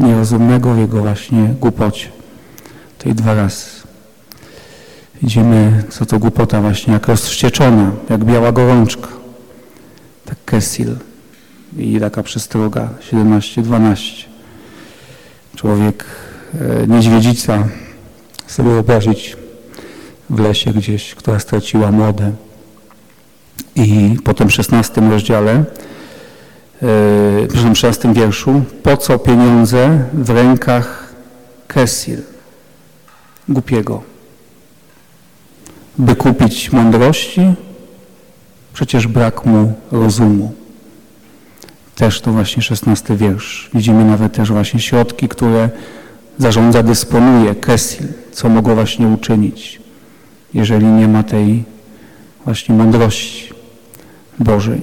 nierozumnego jego właśnie głupocie. Tej dwa razy. Widzimy, co to głupota właśnie, jak rozwścieczona, jak biała gorączka. Tak Kesil i taka przestroga 17-12. Człowiek, e, niedźwiedzica, sobie wyobrazić w lesie gdzieś, która straciła młode. I potem w 16 rozdziale, yy, przepraszam, w 16 wierszu, po co pieniądze w rękach Kesil, głupiego, by kupić mądrości, przecież brak mu rozumu. Też to właśnie 16 wiersz. Widzimy nawet też właśnie środki, które zarządza, dysponuje Kesil, co mogło właśnie uczynić, jeżeli nie ma tej właśnie mądrości Bożej.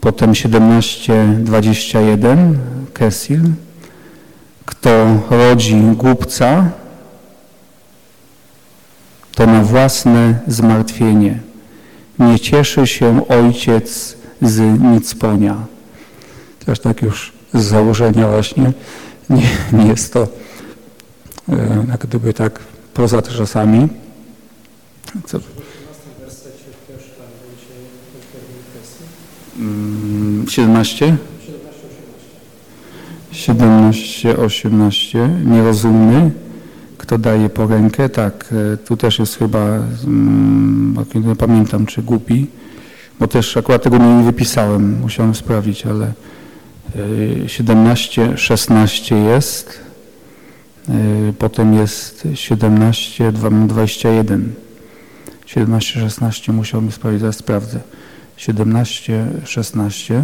Potem 17:21 Kesil, kto rodzi głupca, to na własne zmartwienie. Nie cieszy się ojciec z nicponia. Też tak już z założenia właśnie nie, nie jest to e, jak gdyby tak poza czasami. Co? 17? 17, 18. Nierozumny. Kto daje po rękę? Tak, e, tu też jest chyba, mm, nie pamiętam, czy głupi, bo też akurat tego nie wypisałem, musiałem sprawdzić, ale 17, 16 jest, y, potem jest 17, 21. 17, 16 musiałbym sprawdzić, zaraz sprawdzę. 17, 16.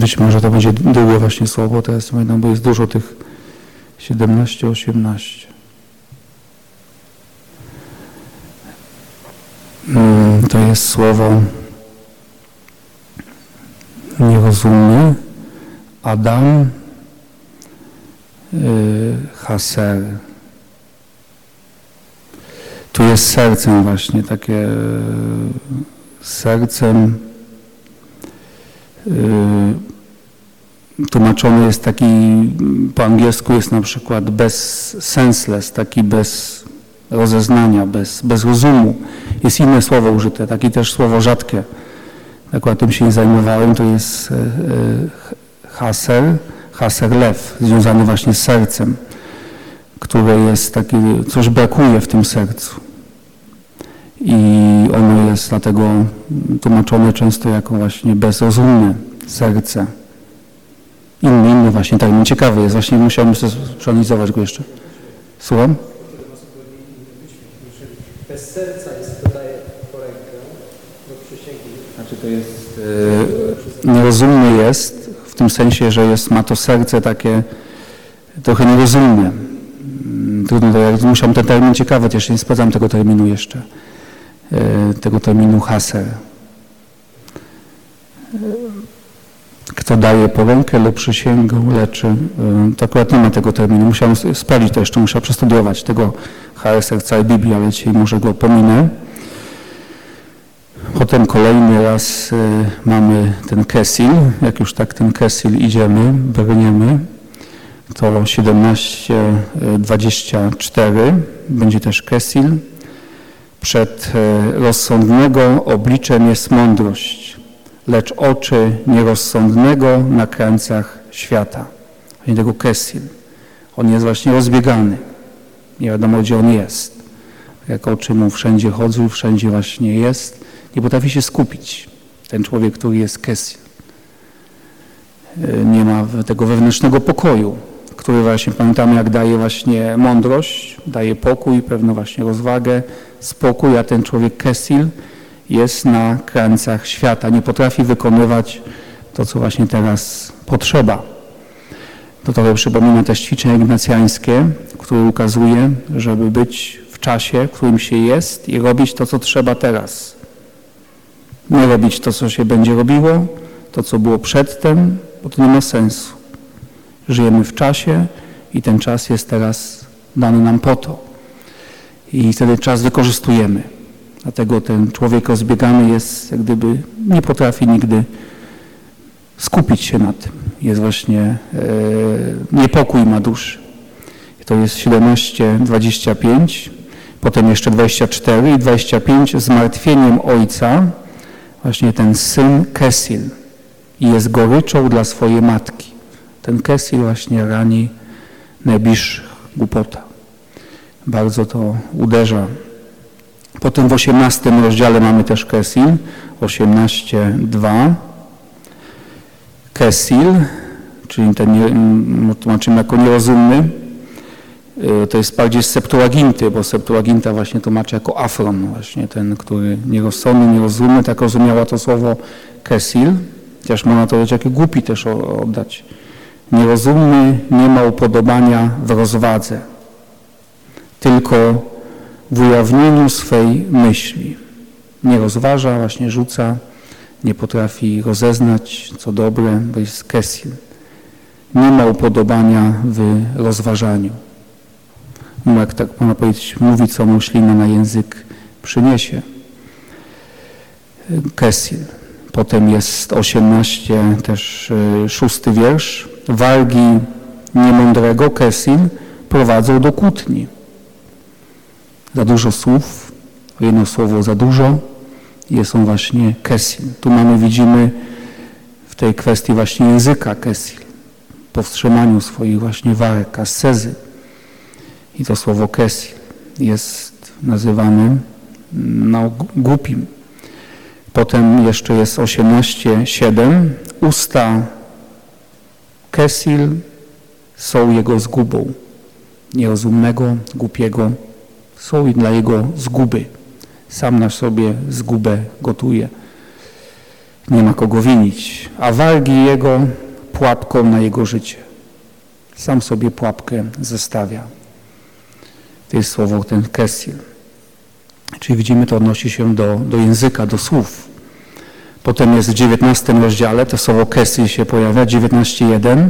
Być może to będzie długie właśnie słowo, teraz bo jest dużo tych 17, 18. Mm, to jest słowo nierozumny. Adam y, Haser. Tu jest sercem właśnie, takie y, sercem tłumaczony jest taki, po angielsku jest na przykład bez senseless, taki bez rozeznania, bez, bez rozumu. Jest inne słowo użyte, takie też słowo rzadkie. Akurat tym się nie zajmowałem, to jest e, e, haser, haser lew, związany właśnie z sercem, które jest taki, coś brakuje w tym sercu. I ono jest dlatego tłumaczone często jako właśnie bezrozumne serce. Inny, inny właśnie termin. Ciekawy jest, właśnie musiałbym przeanalizować go jeszcze. Słucham? Bez serca jest, kto daje po rękę do przysięgi. Znaczy to jest... Yy, nierozumny jest, w tym sensie, że jest, ma to serce takie trochę nierozumne. Mm, trudno to, ja musiałem ten termin ciekawy, jeszcze nie sprawdzam tego terminu jeszcze. Yy, tego terminu haser. Kto daje po rękę lub przysięgę leczy. Yy, to akurat nie ma tego terminu. Musiałem sprawdzić to jeszcze, musiałem przestudiować tego HSR całej Biblii, ale dzisiaj może go pominę. Potem kolejny raz mamy ten Kesil. Jak już tak ten Kesil idziemy, brniemy, to 17-24 będzie też Kesil. Przed y, rozsądnego obliczem jest mądrość, lecz oczy nierozsądnego na krańcach świata. Tego Kesil. On jest właśnie rozbiegany nie wiadomo gdzie on jest. Jak oczy mu wszędzie chodzą, wszędzie właśnie jest, nie potrafi się skupić. Ten człowiek, który jest kesil. Nie ma tego wewnętrznego pokoju, który właśnie pamiętamy, jak daje właśnie mądrość, daje pokój, pewną właśnie rozwagę, spokój, a ten człowiek kesil jest na krańcach świata, nie potrafi wykonywać to, co właśnie teraz potrzeba. To trochę przypomina też ćwiczenia ignacjańskie, który ukazuje, żeby być w czasie, w którym się jest i robić to, co trzeba teraz. Nie robić to, co się będzie robiło, to, co było przedtem, bo to nie ma sensu. Żyjemy w czasie i ten czas jest teraz dany nam po to. I wtedy czas wykorzystujemy. Dlatego ten człowiek rozbiegany jest, jak gdyby nie potrafi nigdy skupić się na tym. Jest właśnie e, niepokój ma duszy. To jest 17, 25, potem jeszcze 24 i 25 zmartwieniem ojca, właśnie ten syn Kesil i jest goryczą dla swojej matki. Ten Kesil właśnie rani najbliższych, głupota. Bardzo to uderza. Potem w 18 rozdziale mamy też Kesil, 18.2. Kesil, czyli ten, tłumaczymy jako nierozumny, y, to jest bardziej Septuaginty, bo Septuaginta właśnie tłumaczy jako afron, właśnie ten, który nierozsądny, nierozumny, tak rozumiała to słowo Kesil, chociaż można to jako głupi też oddać. Nierozumny nie ma upodobania w rozwadze, tylko w ujawnieniu swej myśli. Nie rozważa, właśnie rzuca, nie potrafi rozeznać, co dobre, bo jest kesil. Nie ma upodobania w rozważaniu. No jak tak można powiedzieć, mówi, co mu ślina na język przyniesie. Kesil. Potem jest 18, też e, szósty wiersz. Wargi niemądrego Kesil prowadzą do kłótni. Za dużo słów, jedno słowo za dużo, jest on właśnie Kesil. Tu mamy, widzimy w tej kwestii właśnie języka Kesil, powstrzymaniu swoich właśnie warek, ascezy. I to słowo Kesil jest nazywane no, głupim. Potem jeszcze jest 18:7. Usta Kesil są jego zgubą. Nierozumnego, głupiego są i dla jego zguby. Sam na sobie zgubę gotuje. Nie ma kogo winić. A wargi jego pułapką na jego życie. Sam sobie pułapkę zestawia. To jest słowo ten kesil. Czyli widzimy, to odnosi się do, do języka, do słów. Potem jest w 19 rozdziale, to słowo kesil się pojawia, 19.1.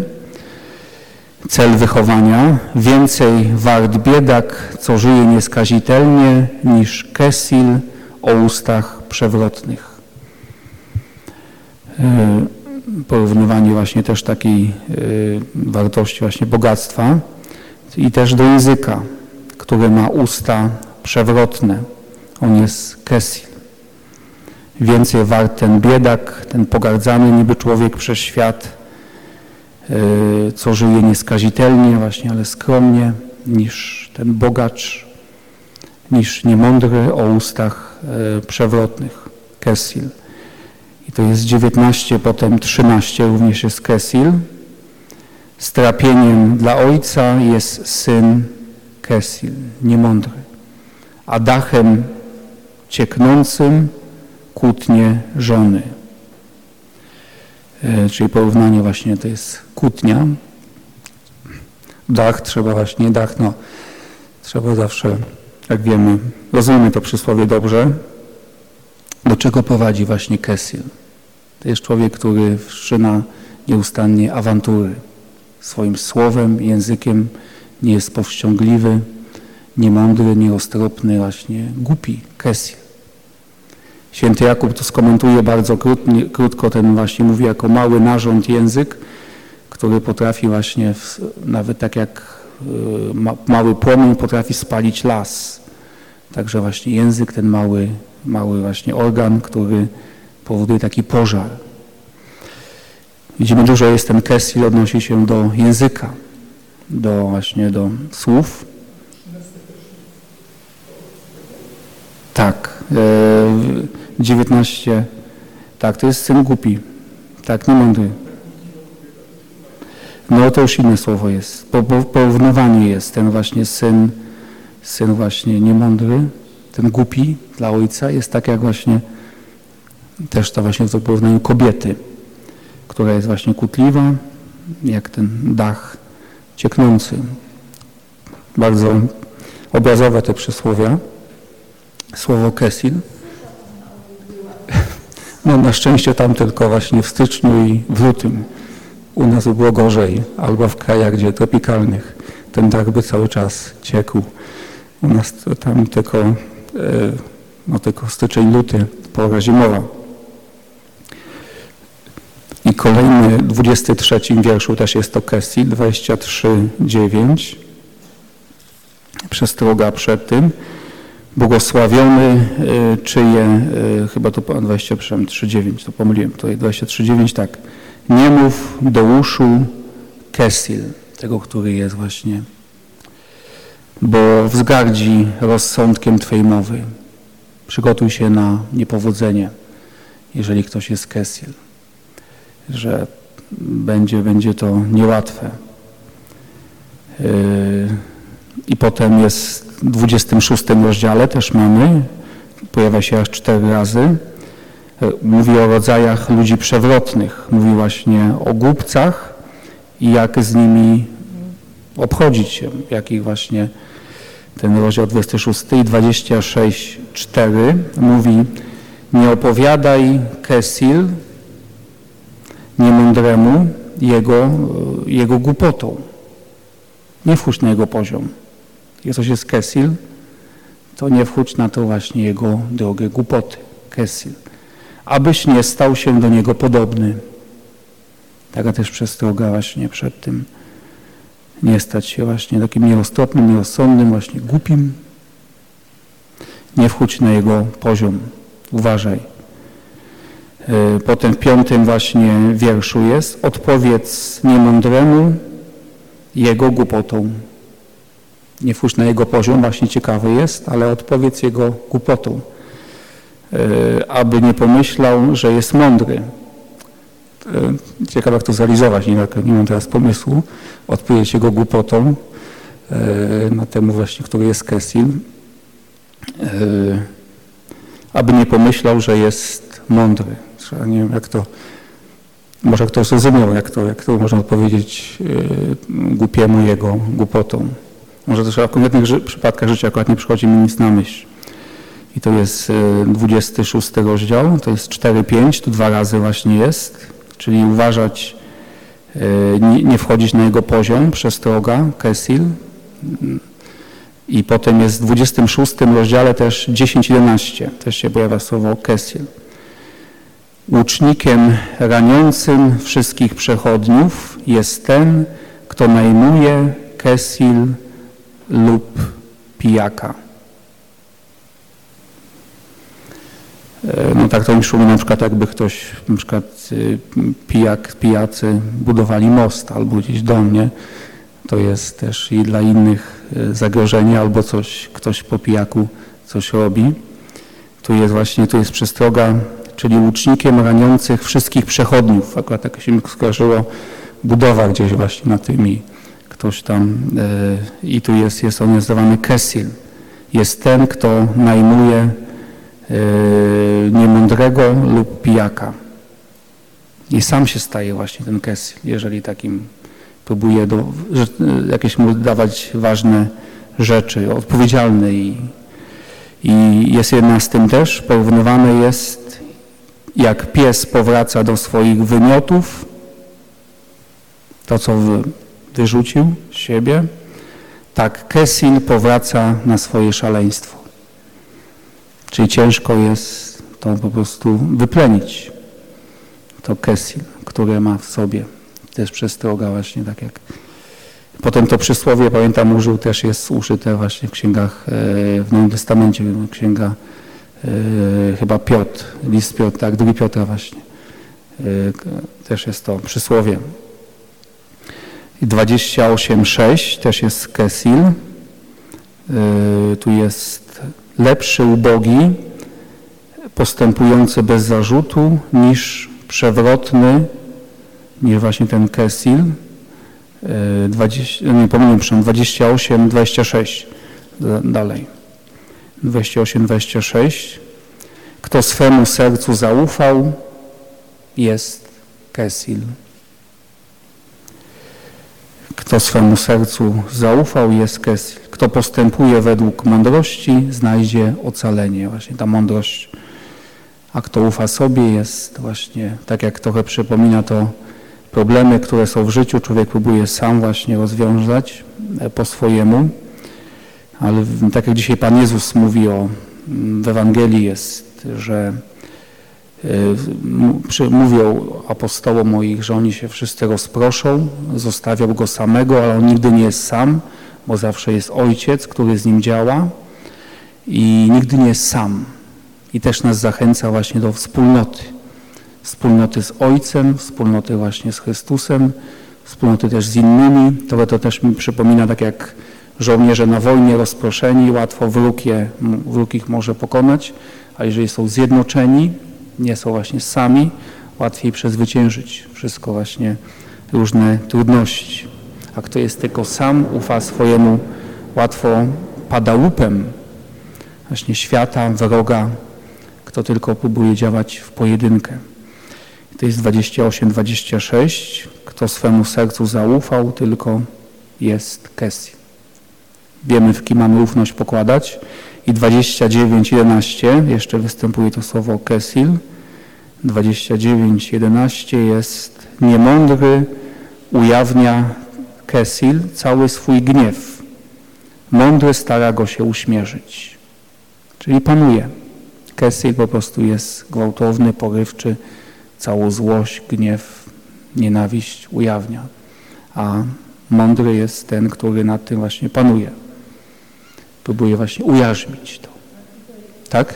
Cel wychowania. Więcej wart biedak, co żyje nieskazitelnie, niż kesil o ustach przewrotnych. E, porównywanie właśnie też takiej e, wartości właśnie bogactwa i też do języka, który ma usta przewrotne. On jest kesil. Więcej wart ten biedak, ten pogardzany niby człowiek przez świat, e, co żyje nieskazitelnie właśnie, ale skromnie, niż ten bogacz, niż niemądry o ustach e, przewrotnych, kesil. I to jest 19, potem 13 również jest kesil. Strapieniem dla ojca jest syn kesil, niemądry, a dachem cieknącym kłótnie żony. E, czyli porównanie właśnie to jest kłótnia. Dach trzeba właśnie, dach no, trzeba zawsze, jak wiemy, rozumiemy to przysłowie dobrze, do czego prowadzi właśnie Kesil. To jest człowiek, który wszczyna nieustannie awantury. Swoim słowem, językiem nie jest powściągliwy, niemądry, nieostropny, właśnie głupi, Kesil. Święty Jakub to skomentuje bardzo krótnie, krótko, ten właśnie mówi jako mały narząd język, który potrafi właśnie, w, nawet tak jak y, ma, mały płomień potrafi spalić las. Także właśnie język, ten mały, mały właśnie organ, który powoduje taki pożar. Widzimy, dużo jest ten kesil, odnosi się do języka, do właśnie do słów. Tak. E, 19. Tak, to jest syn głupi. Tak, niemądry. No to już inne słowo jest. Po, po, porównywanie jest ten właśnie syn, syn właśnie niemądry, ten głupi dla ojca jest tak jak właśnie też to właśnie w porównaniu kobiety, która jest właśnie kutliwa, jak ten dach cieknący. Bardzo obrazowe te przysłowia. Słowo kesil. No na szczęście tam tylko właśnie w styczniu i w lutym. U nas by było gorzej, albo w krajach, gdzie tropikalnych ten dach by cały czas ciekł. U nas tam tylko, e, no tylko styczeń, luty, pora zimowa. I kolejny, 23 wierszu też jest to Kesil, 23:9. Przestroga przed tym. Błogosławiony, y, czyje, y, chyba to 23:9, to pomyliłem, to 23:9, tak. Nie mów do uszu Kesil, tego, który jest właśnie, bo wzgardzi rozsądkiem Twojej mowy. Przygotuj się na niepowodzenie, jeżeli ktoś jest Kesil że będzie, będzie to niełatwe. Yy, I potem jest 26 rozdziale też mamy, pojawia się aż cztery razy. Yy, mówi o rodzajach ludzi przewrotnych, mówi właśnie o głupcach i jak z nimi obchodzić się, jakich właśnie ten rozdział 26 i 26, 4 mówi nie opowiadaj Kesil, niemądremu jego, jego głupotą. Nie wchódź na jego poziom. Jak jest kesil, to nie wchódź na to właśnie jego drogę głupoty. Kesil. Abyś nie stał się do niego podobny. Taka też przestroga właśnie przed tym. Nie stać się właśnie takim nieroztropnym, nierozsądnym, właśnie głupim. Nie wchódź na jego poziom. Uważaj. E, potem w piątym właśnie wierszu jest odpowiedz niemądremu jego głupotą. Nie wchódź na jego poziom, właśnie ciekawy jest, ale odpowiedz jego głupotą, e, aby nie pomyślał, że jest mądry. E, ciekawe jak to zrealizować, nie, nie mam teraz pomysłu. Odpowiedź jego głupotą na temu właśnie, który jest Kesil, aby nie pomyślał, że jest mądry. Nie wiem jak to, może ktoś zrozumiał, jak to, jak to można odpowiedzieć głupiemu jego głupotą. Może też w konkretnych ży przypadkach życia akurat nie przychodzi mi nic na myśl. I to jest 26 rozdział, to jest 4-5, tu dwa razy właśnie jest, czyli uważać, nie, nie wchodzić na jego poziom, przestroga, kesil. I potem jest w 26 rozdziale też 10-11, też się pojawia słowo kesil łucznikiem raniącym wszystkich przechodniów jest ten, kto najmuje kesil lub pijaka. E, no tak to mi na przykład jakby ktoś, na przykład y, pijak, pijacy budowali most albo gdzieś do mnie, to jest też i dla innych y, zagrożenie albo coś, ktoś po pijaku coś robi. Tu jest właśnie, tu jest przestroga czyli łucznikiem raniących wszystkich przechodniów. Akurat tak się mi skojarzyło budowa gdzieś właśnie na tymi, ktoś tam e, i tu jest, jest on nazywany Kesil. Jest ten, kto najmuje e, niemądrego lub pijaka. I sam się staje właśnie ten Kesil, jeżeli takim próbuje do, jakieś mu dawać ważne rzeczy, odpowiedzialne i, i jest jedna z tym też, porównywane jest jak pies powraca do swoich wymiotów, to co wyrzucił siebie, tak Kesil powraca na swoje szaleństwo. Czyli ciężko jest to po prostu wyplenić. To Kesil, które ma w sobie. Też przestroga właśnie tak jak... Potem to przysłowie, pamiętam, użył też jest uszyte właśnie w księgach, e, w Nowym Testamencie, księga E, chyba Piotr, list Piotr, tak, drugi Piotra właśnie. E, też jest to przysłowie. 28,6 też jest Kesil. E, tu jest lepszy ubogi, postępujący bez zarzutu niż przewrotny, niż właśnie ten Kesil. 20, nie pomyliłem, 28, 26 dalej. 28-26. Kto swemu sercu zaufał, jest Kesil. Kto swemu sercu zaufał, jest. Kto postępuje według mądrości, znajdzie ocalenie. Właśnie ta mądrość. A kto ufa sobie, jest właśnie, tak jak trochę przypomina to problemy, które są w życiu, człowiek próbuje sam właśnie rozwiązać e, po swojemu. Ale tak jak dzisiaj Pan Jezus mówi o, w Ewangelii jest, że mówią apostołom moich, że oni się wszyscy rozproszą, zostawią go samego, ale on nigdy nie jest sam, bo zawsze jest ojciec, który z nim działa i nigdy nie jest sam. I też nas zachęca właśnie do wspólnoty. Wspólnoty z Ojcem, wspólnoty właśnie z Chrystusem, wspólnoty też z innymi. To, to też mi przypomina, tak jak żołnierze na wojnie rozproszeni, łatwo wróg, je, wróg ich może pokonać, a jeżeli są zjednoczeni, nie są właśnie sami, łatwiej przezwyciężyć wszystko właśnie różne trudności. A kto jest tylko sam, ufa swojemu, łatwo pada łupem właśnie świata, wroga, kto tylko próbuje działać w pojedynkę. To jest 28-26. Kto swemu sercu zaufał, tylko jest Kessi. Wiemy, w kim mamy ufność pokładać i 29.11 jeszcze występuje to słowo kesil. 29.11 jest niemądry ujawnia kesil cały swój gniew. Mądry stara go się uśmierzyć. Czyli panuje. Kesil po prostu jest gwałtowny, porywczy, całą złość, gniew, nienawiść ujawnia. A mądry jest ten, który nad tym właśnie panuje próbuje właśnie ujarzmić to. Tak?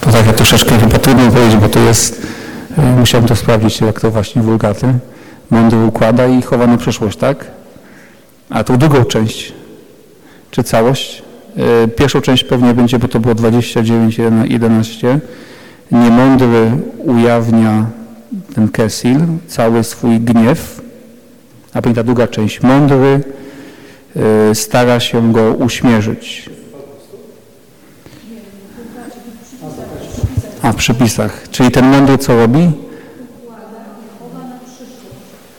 To tak, ja troszeczkę chyba trudno powiedzieć, bo to jest, e, musiałem to sprawdzić, jak to właśnie wulgaty. Mądry układa i chowa na przyszłość, tak? A tą drugą część, czy całość? E, pierwszą część pewnie będzie, bo to było 29, 11. Niemądry ujawnia ten Kesil, cały swój gniew, a ta druga część, mądry, y, stara się go uśmierzyć. A w przypisach. Czyli ten mądry co robi?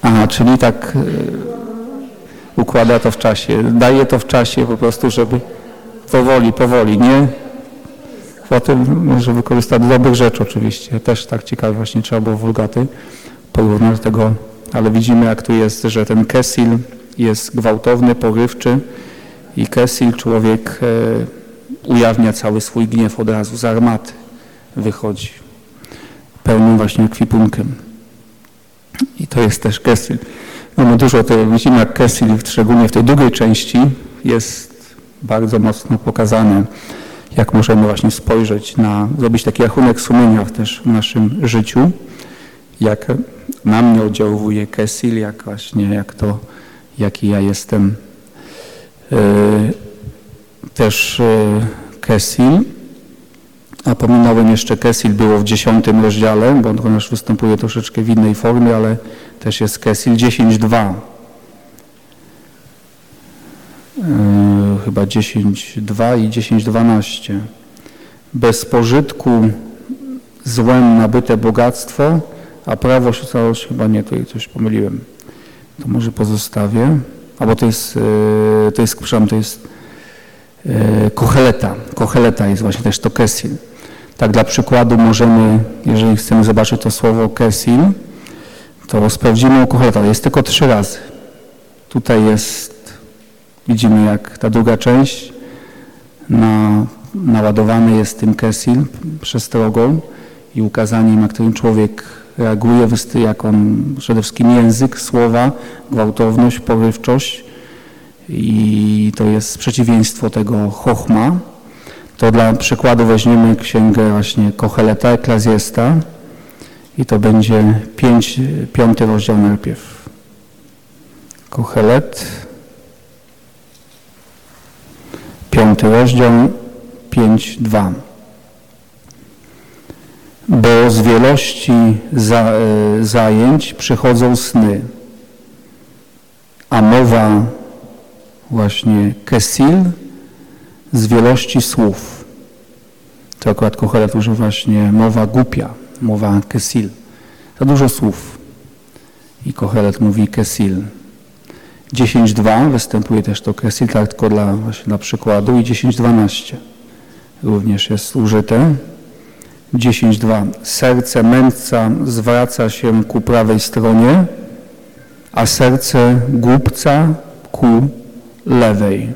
Aha, czyli tak y, układa to w czasie, daje to w czasie po prostu, żeby powoli, powoli, nie? Potem może wykorzystać do dobrych rzeczy oczywiście. Też tak ciekawe właśnie trzeba było wulgaty porównać tego, ale widzimy jak tu jest, że ten kesil jest gwałtowny, porywczy i kesil człowiek e, ujawnia cały swój gniew od razu, z armaty wychodzi pełnym właśnie ekwipunkiem. I to jest też kesil. Mamy dużo tego, widzimy jak kesil, szczególnie w tej drugiej części jest bardzo mocno pokazane jak możemy właśnie spojrzeć na, zrobić taki rachunek sumienia też w naszym życiu, jak na mnie oddziałuje Kesil, jak właśnie, jak to, jaki ja jestem yy, też yy, Kesil. A pominąłem jeszcze Kesil, było w dziesiątym rozdziale, bo on już występuje troszeczkę w innej formie, ale też jest Kesil 10.2. Yy, chyba 10.2 i 10.12. Bez pożytku złem nabyte bogactwo, a prawo całość chyba nie, to coś pomyliłem. To może pozostawię. Albo to jest, yy, to jest, przepraszam, to jest yy, kocheleta. Kocheleta jest właśnie też to kesil. Tak dla przykładu możemy, jeżeli chcemy zobaczyć to słowo kesil, to sprawdzimy u kocheleta. Jest tylko trzy razy. Tutaj jest Widzimy, jak ta druga część na, naładowany jest tym kesil przestrogą i ukazaniem, jak ten człowiek reaguje, jak on przede wszystkim język, słowa, gwałtowność, porywczość i to jest przeciwieństwo tego chochma. To dla przykładu weźmiemy księgę właśnie Kocheleta, Eklazjesta i to będzie pięć, piąty rozdział najpierw. Kochelet, piąty rozdział 5.2. Bo z wielości za, e, zajęć przychodzą sny, a mowa właśnie kesil z wielości słów. To akurat Kohelet użył właśnie mowa głupia, mowa kesil. Za dużo słów. I Kohelet mówi kesil. 10.2 występuje też to kesil, tak tylko dla, właśnie dla przykładu i 10.12 również jest użyte. 10.2 Serce mędrca zwraca się ku prawej stronie, a serce głupca ku lewej.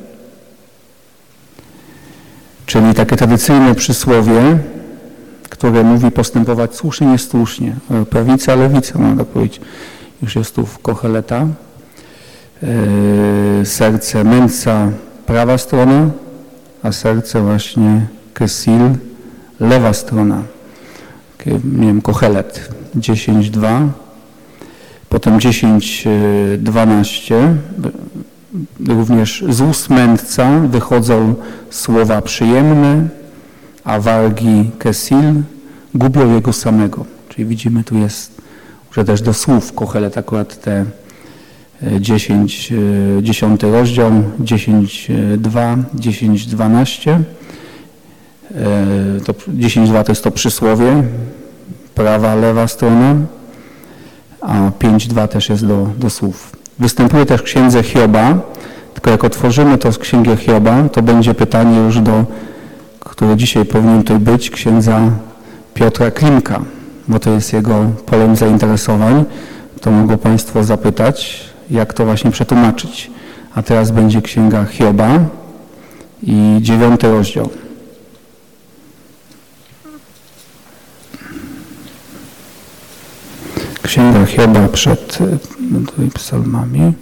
Czyli takie tradycyjne przysłowie, które mówi postępować słusznie, niesłusznie. Prawica, lewica, można powiedzieć. Już jest tu w Kocheleta. Yy, serce mędrca prawa strona, a serce właśnie Kesil lewa strona. Nie wiem, Kochelet 10.2, potem 10.12 również z ust mędrca wychodzą słowa przyjemne, a wargi Kesil gubią jego samego. Czyli widzimy, tu jest, że też do słów Kochelet akurat te 10, e, 10 e, rozdział, 10.2, 10.12. E, to 10.2 to jest to przysłowie, prawa, lewa strona, a 5.2 też jest do, do słów. Występuje też w księdze Hioba, tylko jak otworzymy to z księgi Hioba, to będzie pytanie już do, które dzisiaj powinien tutaj być, księdza Piotra Klimka, bo to jest jego polem zainteresowań. To mogą Państwo zapytać, jak to właśnie przetłumaczyć. A teraz będzie księga Hioba i dziewiąty rozdział. Księga Hioba przed tutaj psalmami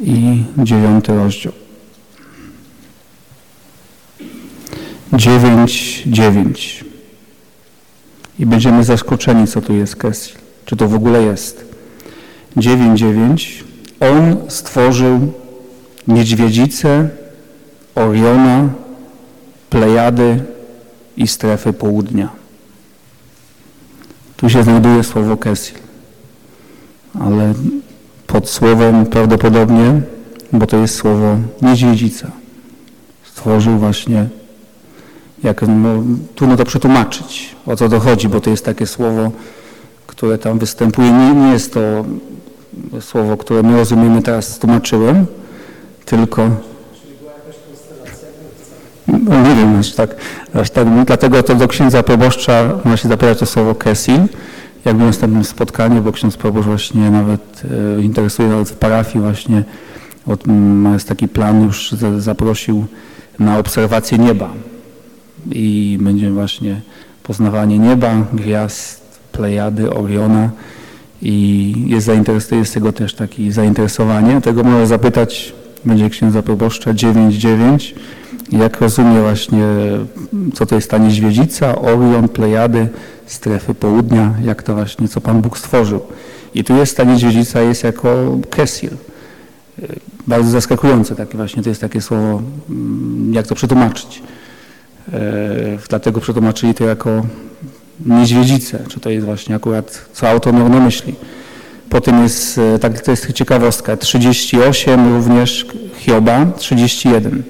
i dziewiąty rozdział. Dziewięć, dziewięć. I będziemy zaskoczeni, co tu jest Kesil. Czy to w ogóle jest. Dziewięć, dziewięć. On stworzył niedźwiedzicę, Oriona, Plejady i strefy południa. Tu się znajduje słowo Kesil. Ale pod słowem prawdopodobnie, bo to jest słowo niedźwiedzica. Stworzył właśnie, jak no, trudno to przetłumaczyć, o co dochodzi, bo to jest takie słowo, które tam występuje. Nie, nie jest to słowo, które my rozumiemy teraz, tłumaczyłem, tylko no, nie wiem, aż tak, aż tak, dlatego to do księdza proboszcza ma się zapytać o słowo kesil, jakby w następnym spotkaniu, bo ksiądz proboszcz właśnie nawet e, interesuje nawet w parafii właśnie, od, jest taki plan, już za, zaprosił na obserwację nieba. I będzie właśnie poznawanie nieba, gwiazd, Plejady, Oriona i jest, zainteresowany, jest tego też takie zainteresowanie, tego można zapytać, będzie księdza proboszcza 9.9 jak rozumie właśnie, co to jest ta niedźwiedzica, Orion, Plejady, strefy południa, jak to właśnie, co Pan Bóg stworzył. I tu jest ta niedźwiedzica, jest jako Kesil. Bardzo zaskakujące takie właśnie, to jest takie słowo, mm, jak to przetłumaczyć. E, dlatego przetłumaczyli to jako niedźwiedzicę, czy to jest właśnie akurat, co autor na myśli. Potem jest, e, tak, to jest ciekawostka, 38 również Hioba, 31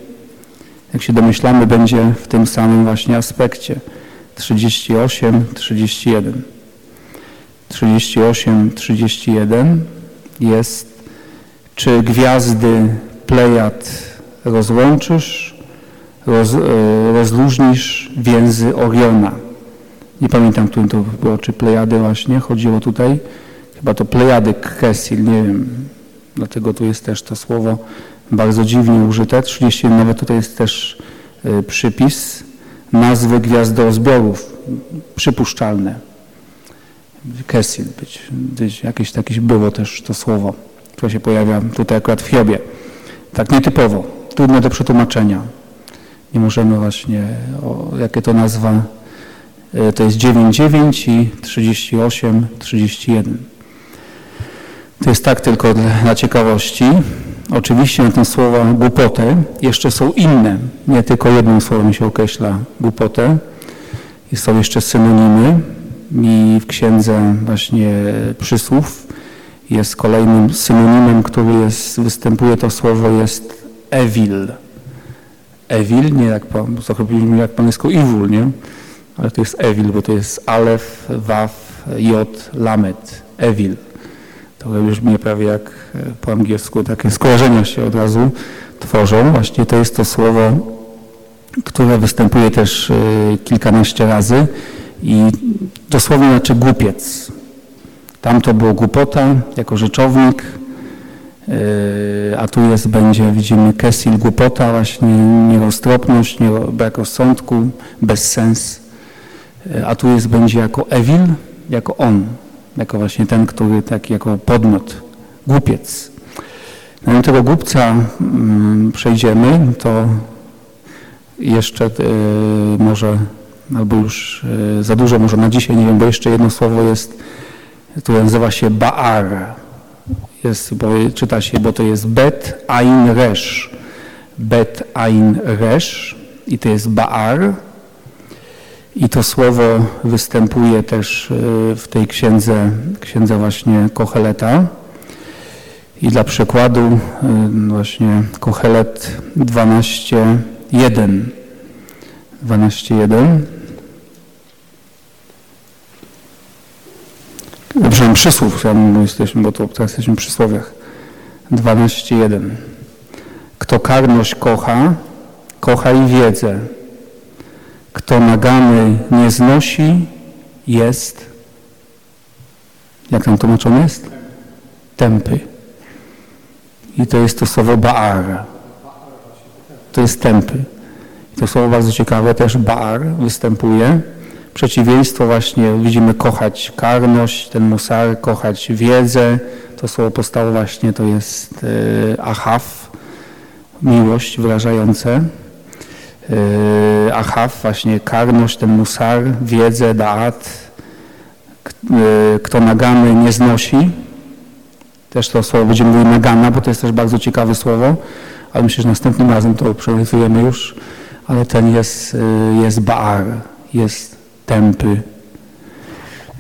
jak się domyślamy, będzie w tym samym właśnie aspekcie. 38, 31. 38, 31 jest, czy gwiazdy Plejad rozłączysz, roz, e, rozluźnisz więzy Oriona. Nie pamiętam, którym to było, czy Plejady właśnie, chodziło tutaj, chyba to Plejady Kresil, nie wiem, dlatego tu jest też to słowo bardzo dziwnie użyte. 30, nawet tutaj jest też y, przypis nazwy gwiazdozbiorów przypuszczalne. Kesil być, być jakieś było też to słowo, które się pojawia tutaj akurat w Hiobie. Tak nietypowo, trudne do przetłumaczenia. Nie możemy właśnie, o, jakie to nazwa, to jest 9,9 i 38, 31. To jest tak tylko dla ciekawości. Oczywiście na ten słowa głupotę jeszcze są inne. Nie tylko jednym słowem się określa głupotę. Są jeszcze synonimy. I w księdze właśnie przysłów jest kolejnym synonimem, który jest, występuje to słowo jest evil. Evil, nie jak po, jak po angielsku evil, nie? Ale to jest Evil, bo to jest Alef, Waf, J, Lamet, Evil. To brzmi prawie jak e, po angielsku, takie skojarzenia się od razu tworzą. Właśnie to jest to słowo, które występuje też e, kilkanaście razy i dosłownie znaczy głupiec. Tam to było głupota jako rzeczownik, a tu jest, będzie, widzimy, kesil, głupota, właśnie nieroztropność, nie, brak rozsądku, bezsens. A tu jest, będzie jako evil, jako on, jako właśnie ten, który taki jako podmiot, głupiec. Zanim tego głupca mm, przejdziemy, to jeszcze y, może, albo już y, za dużo może na dzisiaj, nie wiem, bo jeszcze jedno słowo jest, które nazywa się Baar jest, bo czyta się, bo to jest bet ain resz. Bet ain resz i to jest baar. I to słowo występuje też e, w tej księdze, księdze właśnie Kocheleta. I dla przykładu e, właśnie Kochelet 12.1. 12.1. Przepraszam, przysłów, jesteśmy, bo to teraz jesteśmy przy słowiach. 12.1. Kto karność kocha, kocha i wiedzę. Kto nagany nie znosi, jest, jak tam tłumaczone jest? Tępy. I to jest to słowo baar. To jest tępy. I to słowo bardzo ciekawe, też baar występuje przeciwieństwo właśnie widzimy kochać karność, ten musar, kochać wiedzę. To słowo powstało właśnie, to jest ahaw, miłość wyrażające. E, ahaw, właśnie karność, ten musar, wiedzę, daat. E, kto nagany nie znosi. Też to słowo będziemy mówili nagana, bo to jest też bardzo ciekawe słowo, ale myślę, że następnym razem to przeanalizujemy już. Ale ten jest, jest baar, jest tępy.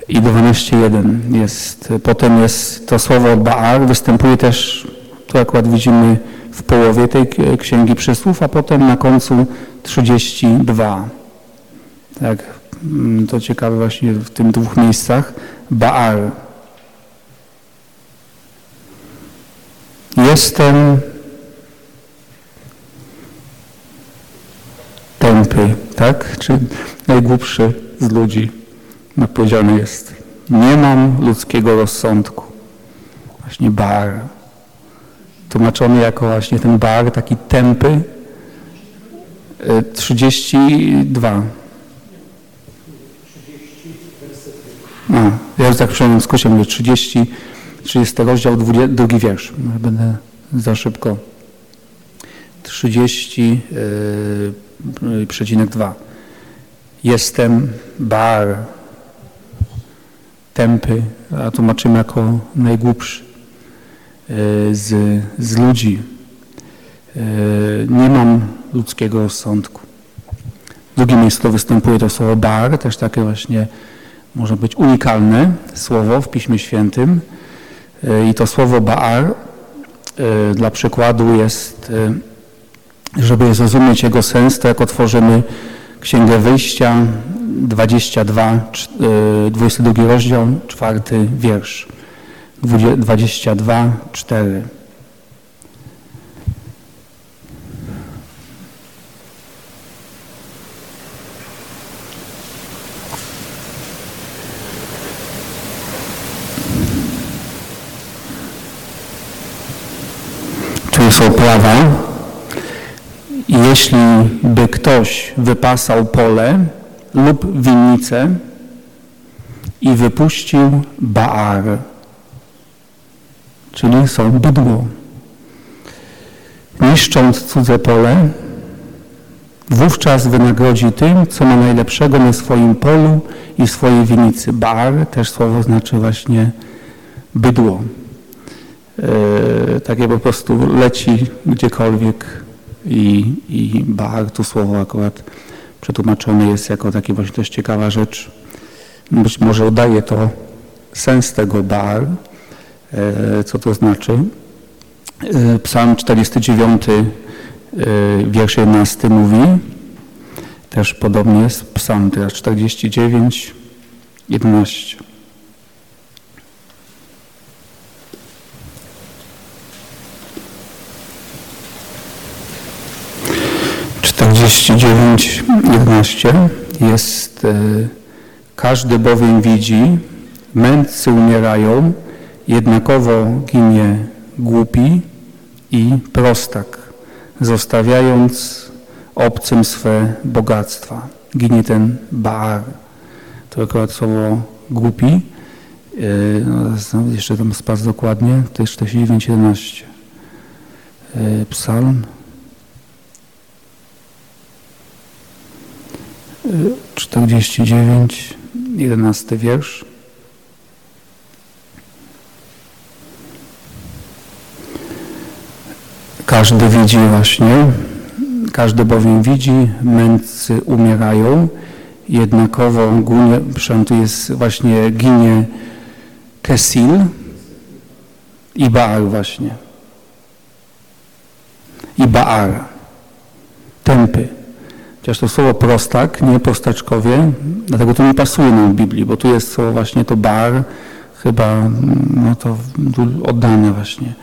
I 12.1 jest, potem jest to słowo Baal, występuje też, tu akurat widzimy w połowie tej księgi przysłów, a potem na końcu 32. Tak, mm, to ciekawe właśnie w tym dwóch miejscach. Baal. Jestem tępy, tak? Czy najgłupszy z ludzi powiedziane jest nie mam ludzkiego rozsądku. Właśnie bar. Tłumaczony jako właśnie ten bar, taki tępy. 32. E, A, ja już tak przynajmniej w skrócie mówię 30, 30 rozdział, 20, drugi wiersz. Będę za szybko. 30, yy, przecinek 2. Jestem bar, tępy, a tłumaczymy jako najgłupszy e, z, z ludzi. E, nie mam ludzkiego rozsądku. Miejscu to występuje to słowo bar, też takie właśnie może być unikalne słowo w Piśmie Świętym. E, I to słowo bar dla przykładu jest, żeby zrozumieć jego sens, to jak otworzymy Księgę Wyjścia, 22, 22 e, rozdział, czwarty wiersz. 22, 4. Tu są prawa, jeśli by ktoś wypasał pole lub winnicę i wypuścił baar, czyli są bydło, niszcząc cudze pole, wówczas wynagrodzi tym, co ma najlepszego na swoim polu i swojej winnicy. Baar też słowo znaczy właśnie bydło. Yy, takie po prostu leci gdziekolwiek i, i Baal, tu słowo akurat przetłumaczone jest jako takie właśnie dość ciekawa rzecz. Być może oddaje to sens tego e, co to znaczy. E, Psalm 49, wiersz 11 mówi, też podobnie jest psalm teraz 49, 11. Czterdzieści jest e, każdy bowiem widzi, mędrcy umierają, jednakowo ginie głupi i prostak, zostawiając obcym swe bogactwa. Ginie ten Baar. To akurat słowo głupi. Yy, no, jeszcze tam spas dokładnie. To jest 49.11. Yy, psalm. 49, 11 wiersz. Każdy widzi właśnie, każdy bowiem widzi, mędrcy umierają, jednakowo ginie, tu jest właśnie ginie Kesil i Baal właśnie. I Baal. Tępy. Chociaż to słowo prostak, nie prostaczkowie, dlatego to nie pasuje nam w Biblii, bo tu jest słowo właśnie to bar, chyba no to oddane właśnie.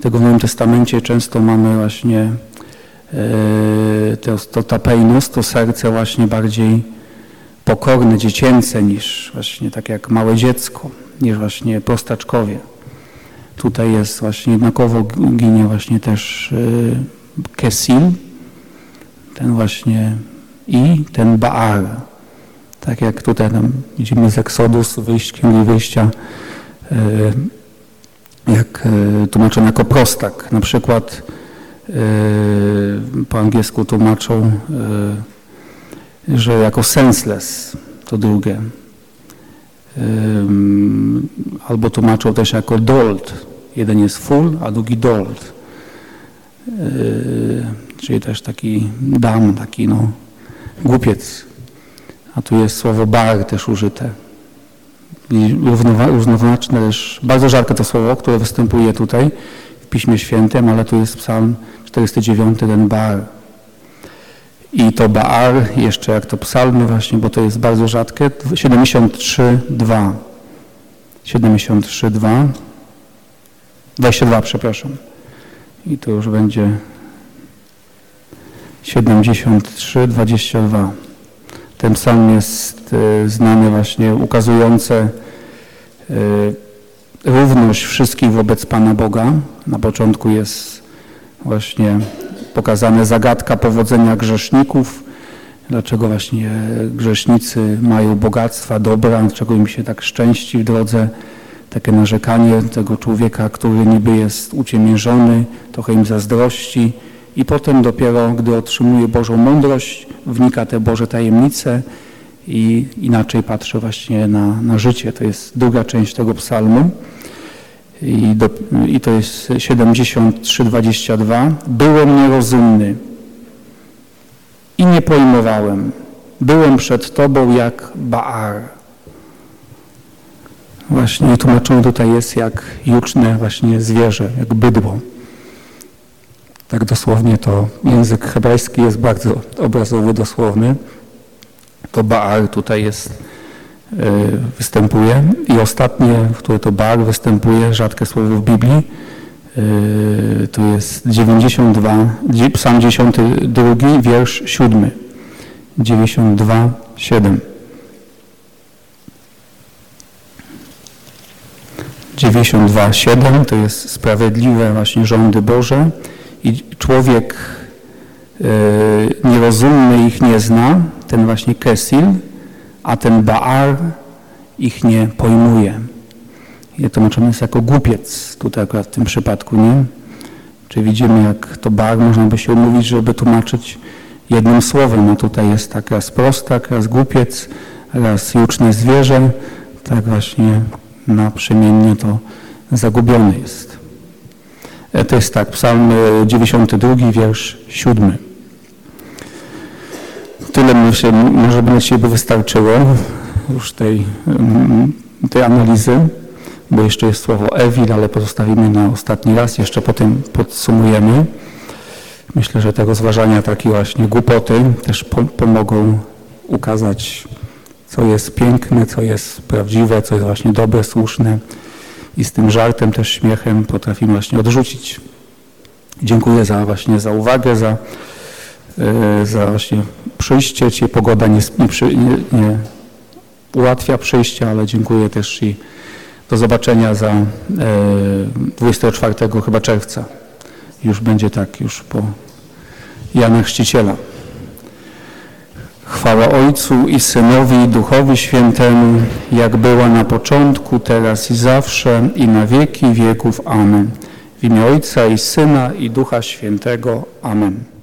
Tego w Nowym Testamencie często mamy właśnie e, to, to to serce właśnie bardziej pokorne, dziecięce niż właśnie tak jak małe dziecko, niż właśnie prostaczkowie. Tutaj jest właśnie jednakowo ginie właśnie też e, Kesil, ten właśnie i ten Baal. Tak jak tutaj tam widzimy z Eksodus, wyjść, wyjścia, e, jak e, tłumaczą jako prostak. Na przykład e, po angielsku tłumaczą, że jako senseless to drugie. Albo tłumaczą też jako dolt. Jeden jest full, a drugi dolt. Czyli też taki dam, taki no, głupiec. A tu jest słowo bar też użyte. Równoznaczne też, bardzo rzadko to słowo, które występuje tutaj w Piśmie Świętym, ale tu jest psalm 49, ten bar. I to Baal, jeszcze jak to psalmy właśnie, bo to jest bardzo rzadkie, 73,2. 73,2. 22, przepraszam. I to już będzie 73, 22. Ten psalm jest e, znany właśnie, ukazujący e, równość wszystkich wobec Pana Boga. Na początku jest właśnie pokazane zagadka powodzenia grzeszników, dlaczego właśnie grzesznicy mają bogactwa, dobra, dlaczego im się tak szczęści w drodze, takie narzekanie tego człowieka, który niby jest uciemiężony, trochę im zazdrości, i potem dopiero, gdy otrzymuje Bożą mądrość, wnika te Boże tajemnice i inaczej patrzy właśnie na, na życie. To jest druga część tego psalmu. I, do, i to jest 73:22. Byłem nierozumny i nie pojmowałem. Byłem przed Tobą jak Baar. Właśnie tłumaczone tutaj jest jak juczne właśnie zwierzę, jak bydło. Tak dosłownie to język hebrajski jest bardzo obrazowy, dosłowny. To Baal tutaj jest, e, występuje. I ostatnie, w które to Baal występuje, rzadkie słowo w Biblii, e, to jest 92, psalm 92, wiersz 7. 92, 7. 92, 7 to jest sprawiedliwe właśnie rządy Boże i człowiek e, nierozumny ich nie zna, ten właśnie Kesil, a ten Baal ich nie pojmuje. I tłumaczony jest jako głupiec tutaj akurat w tym przypadku, nie? Czy widzimy, jak to Baal można by się umówić, żeby tłumaczyć jednym słowem. No tutaj jest tak raz prostak, raz głupiec, raz juczne zwierzę. Tak właśnie naprzemiennie to zagubione jest. E, to jest tak, psalm 92, e, wiersz 7. Tyle myślę, może by na siebie wystarczyło już tej, mm, tej analizy, bo jeszcze jest słowo Ewil, ale pozostawimy na ostatni raz, jeszcze potem podsumujemy. Myślę, że te rozważania takie właśnie głupoty też po, pomogą ukazać, co jest piękne, co jest prawdziwe, co jest właśnie dobre, słuszne i z tym żartem, też śmiechem potrafimy właśnie odrzucić. Dziękuję za właśnie za uwagę, za, e, za właśnie przyjście. Dzisiaj pogoda nie, nie, nie, ułatwia przyjścia, ale dziękuję też i do zobaczenia za e, 24 chyba czerwca. Już będzie tak, już po Jana Chrzciciela. Chwała Ojcu i Synowi i Duchowi Świętemu, jak była na początku, teraz i zawsze, i na wieki wieków. Amen. W imię Ojca i Syna i Ducha Świętego. Amen.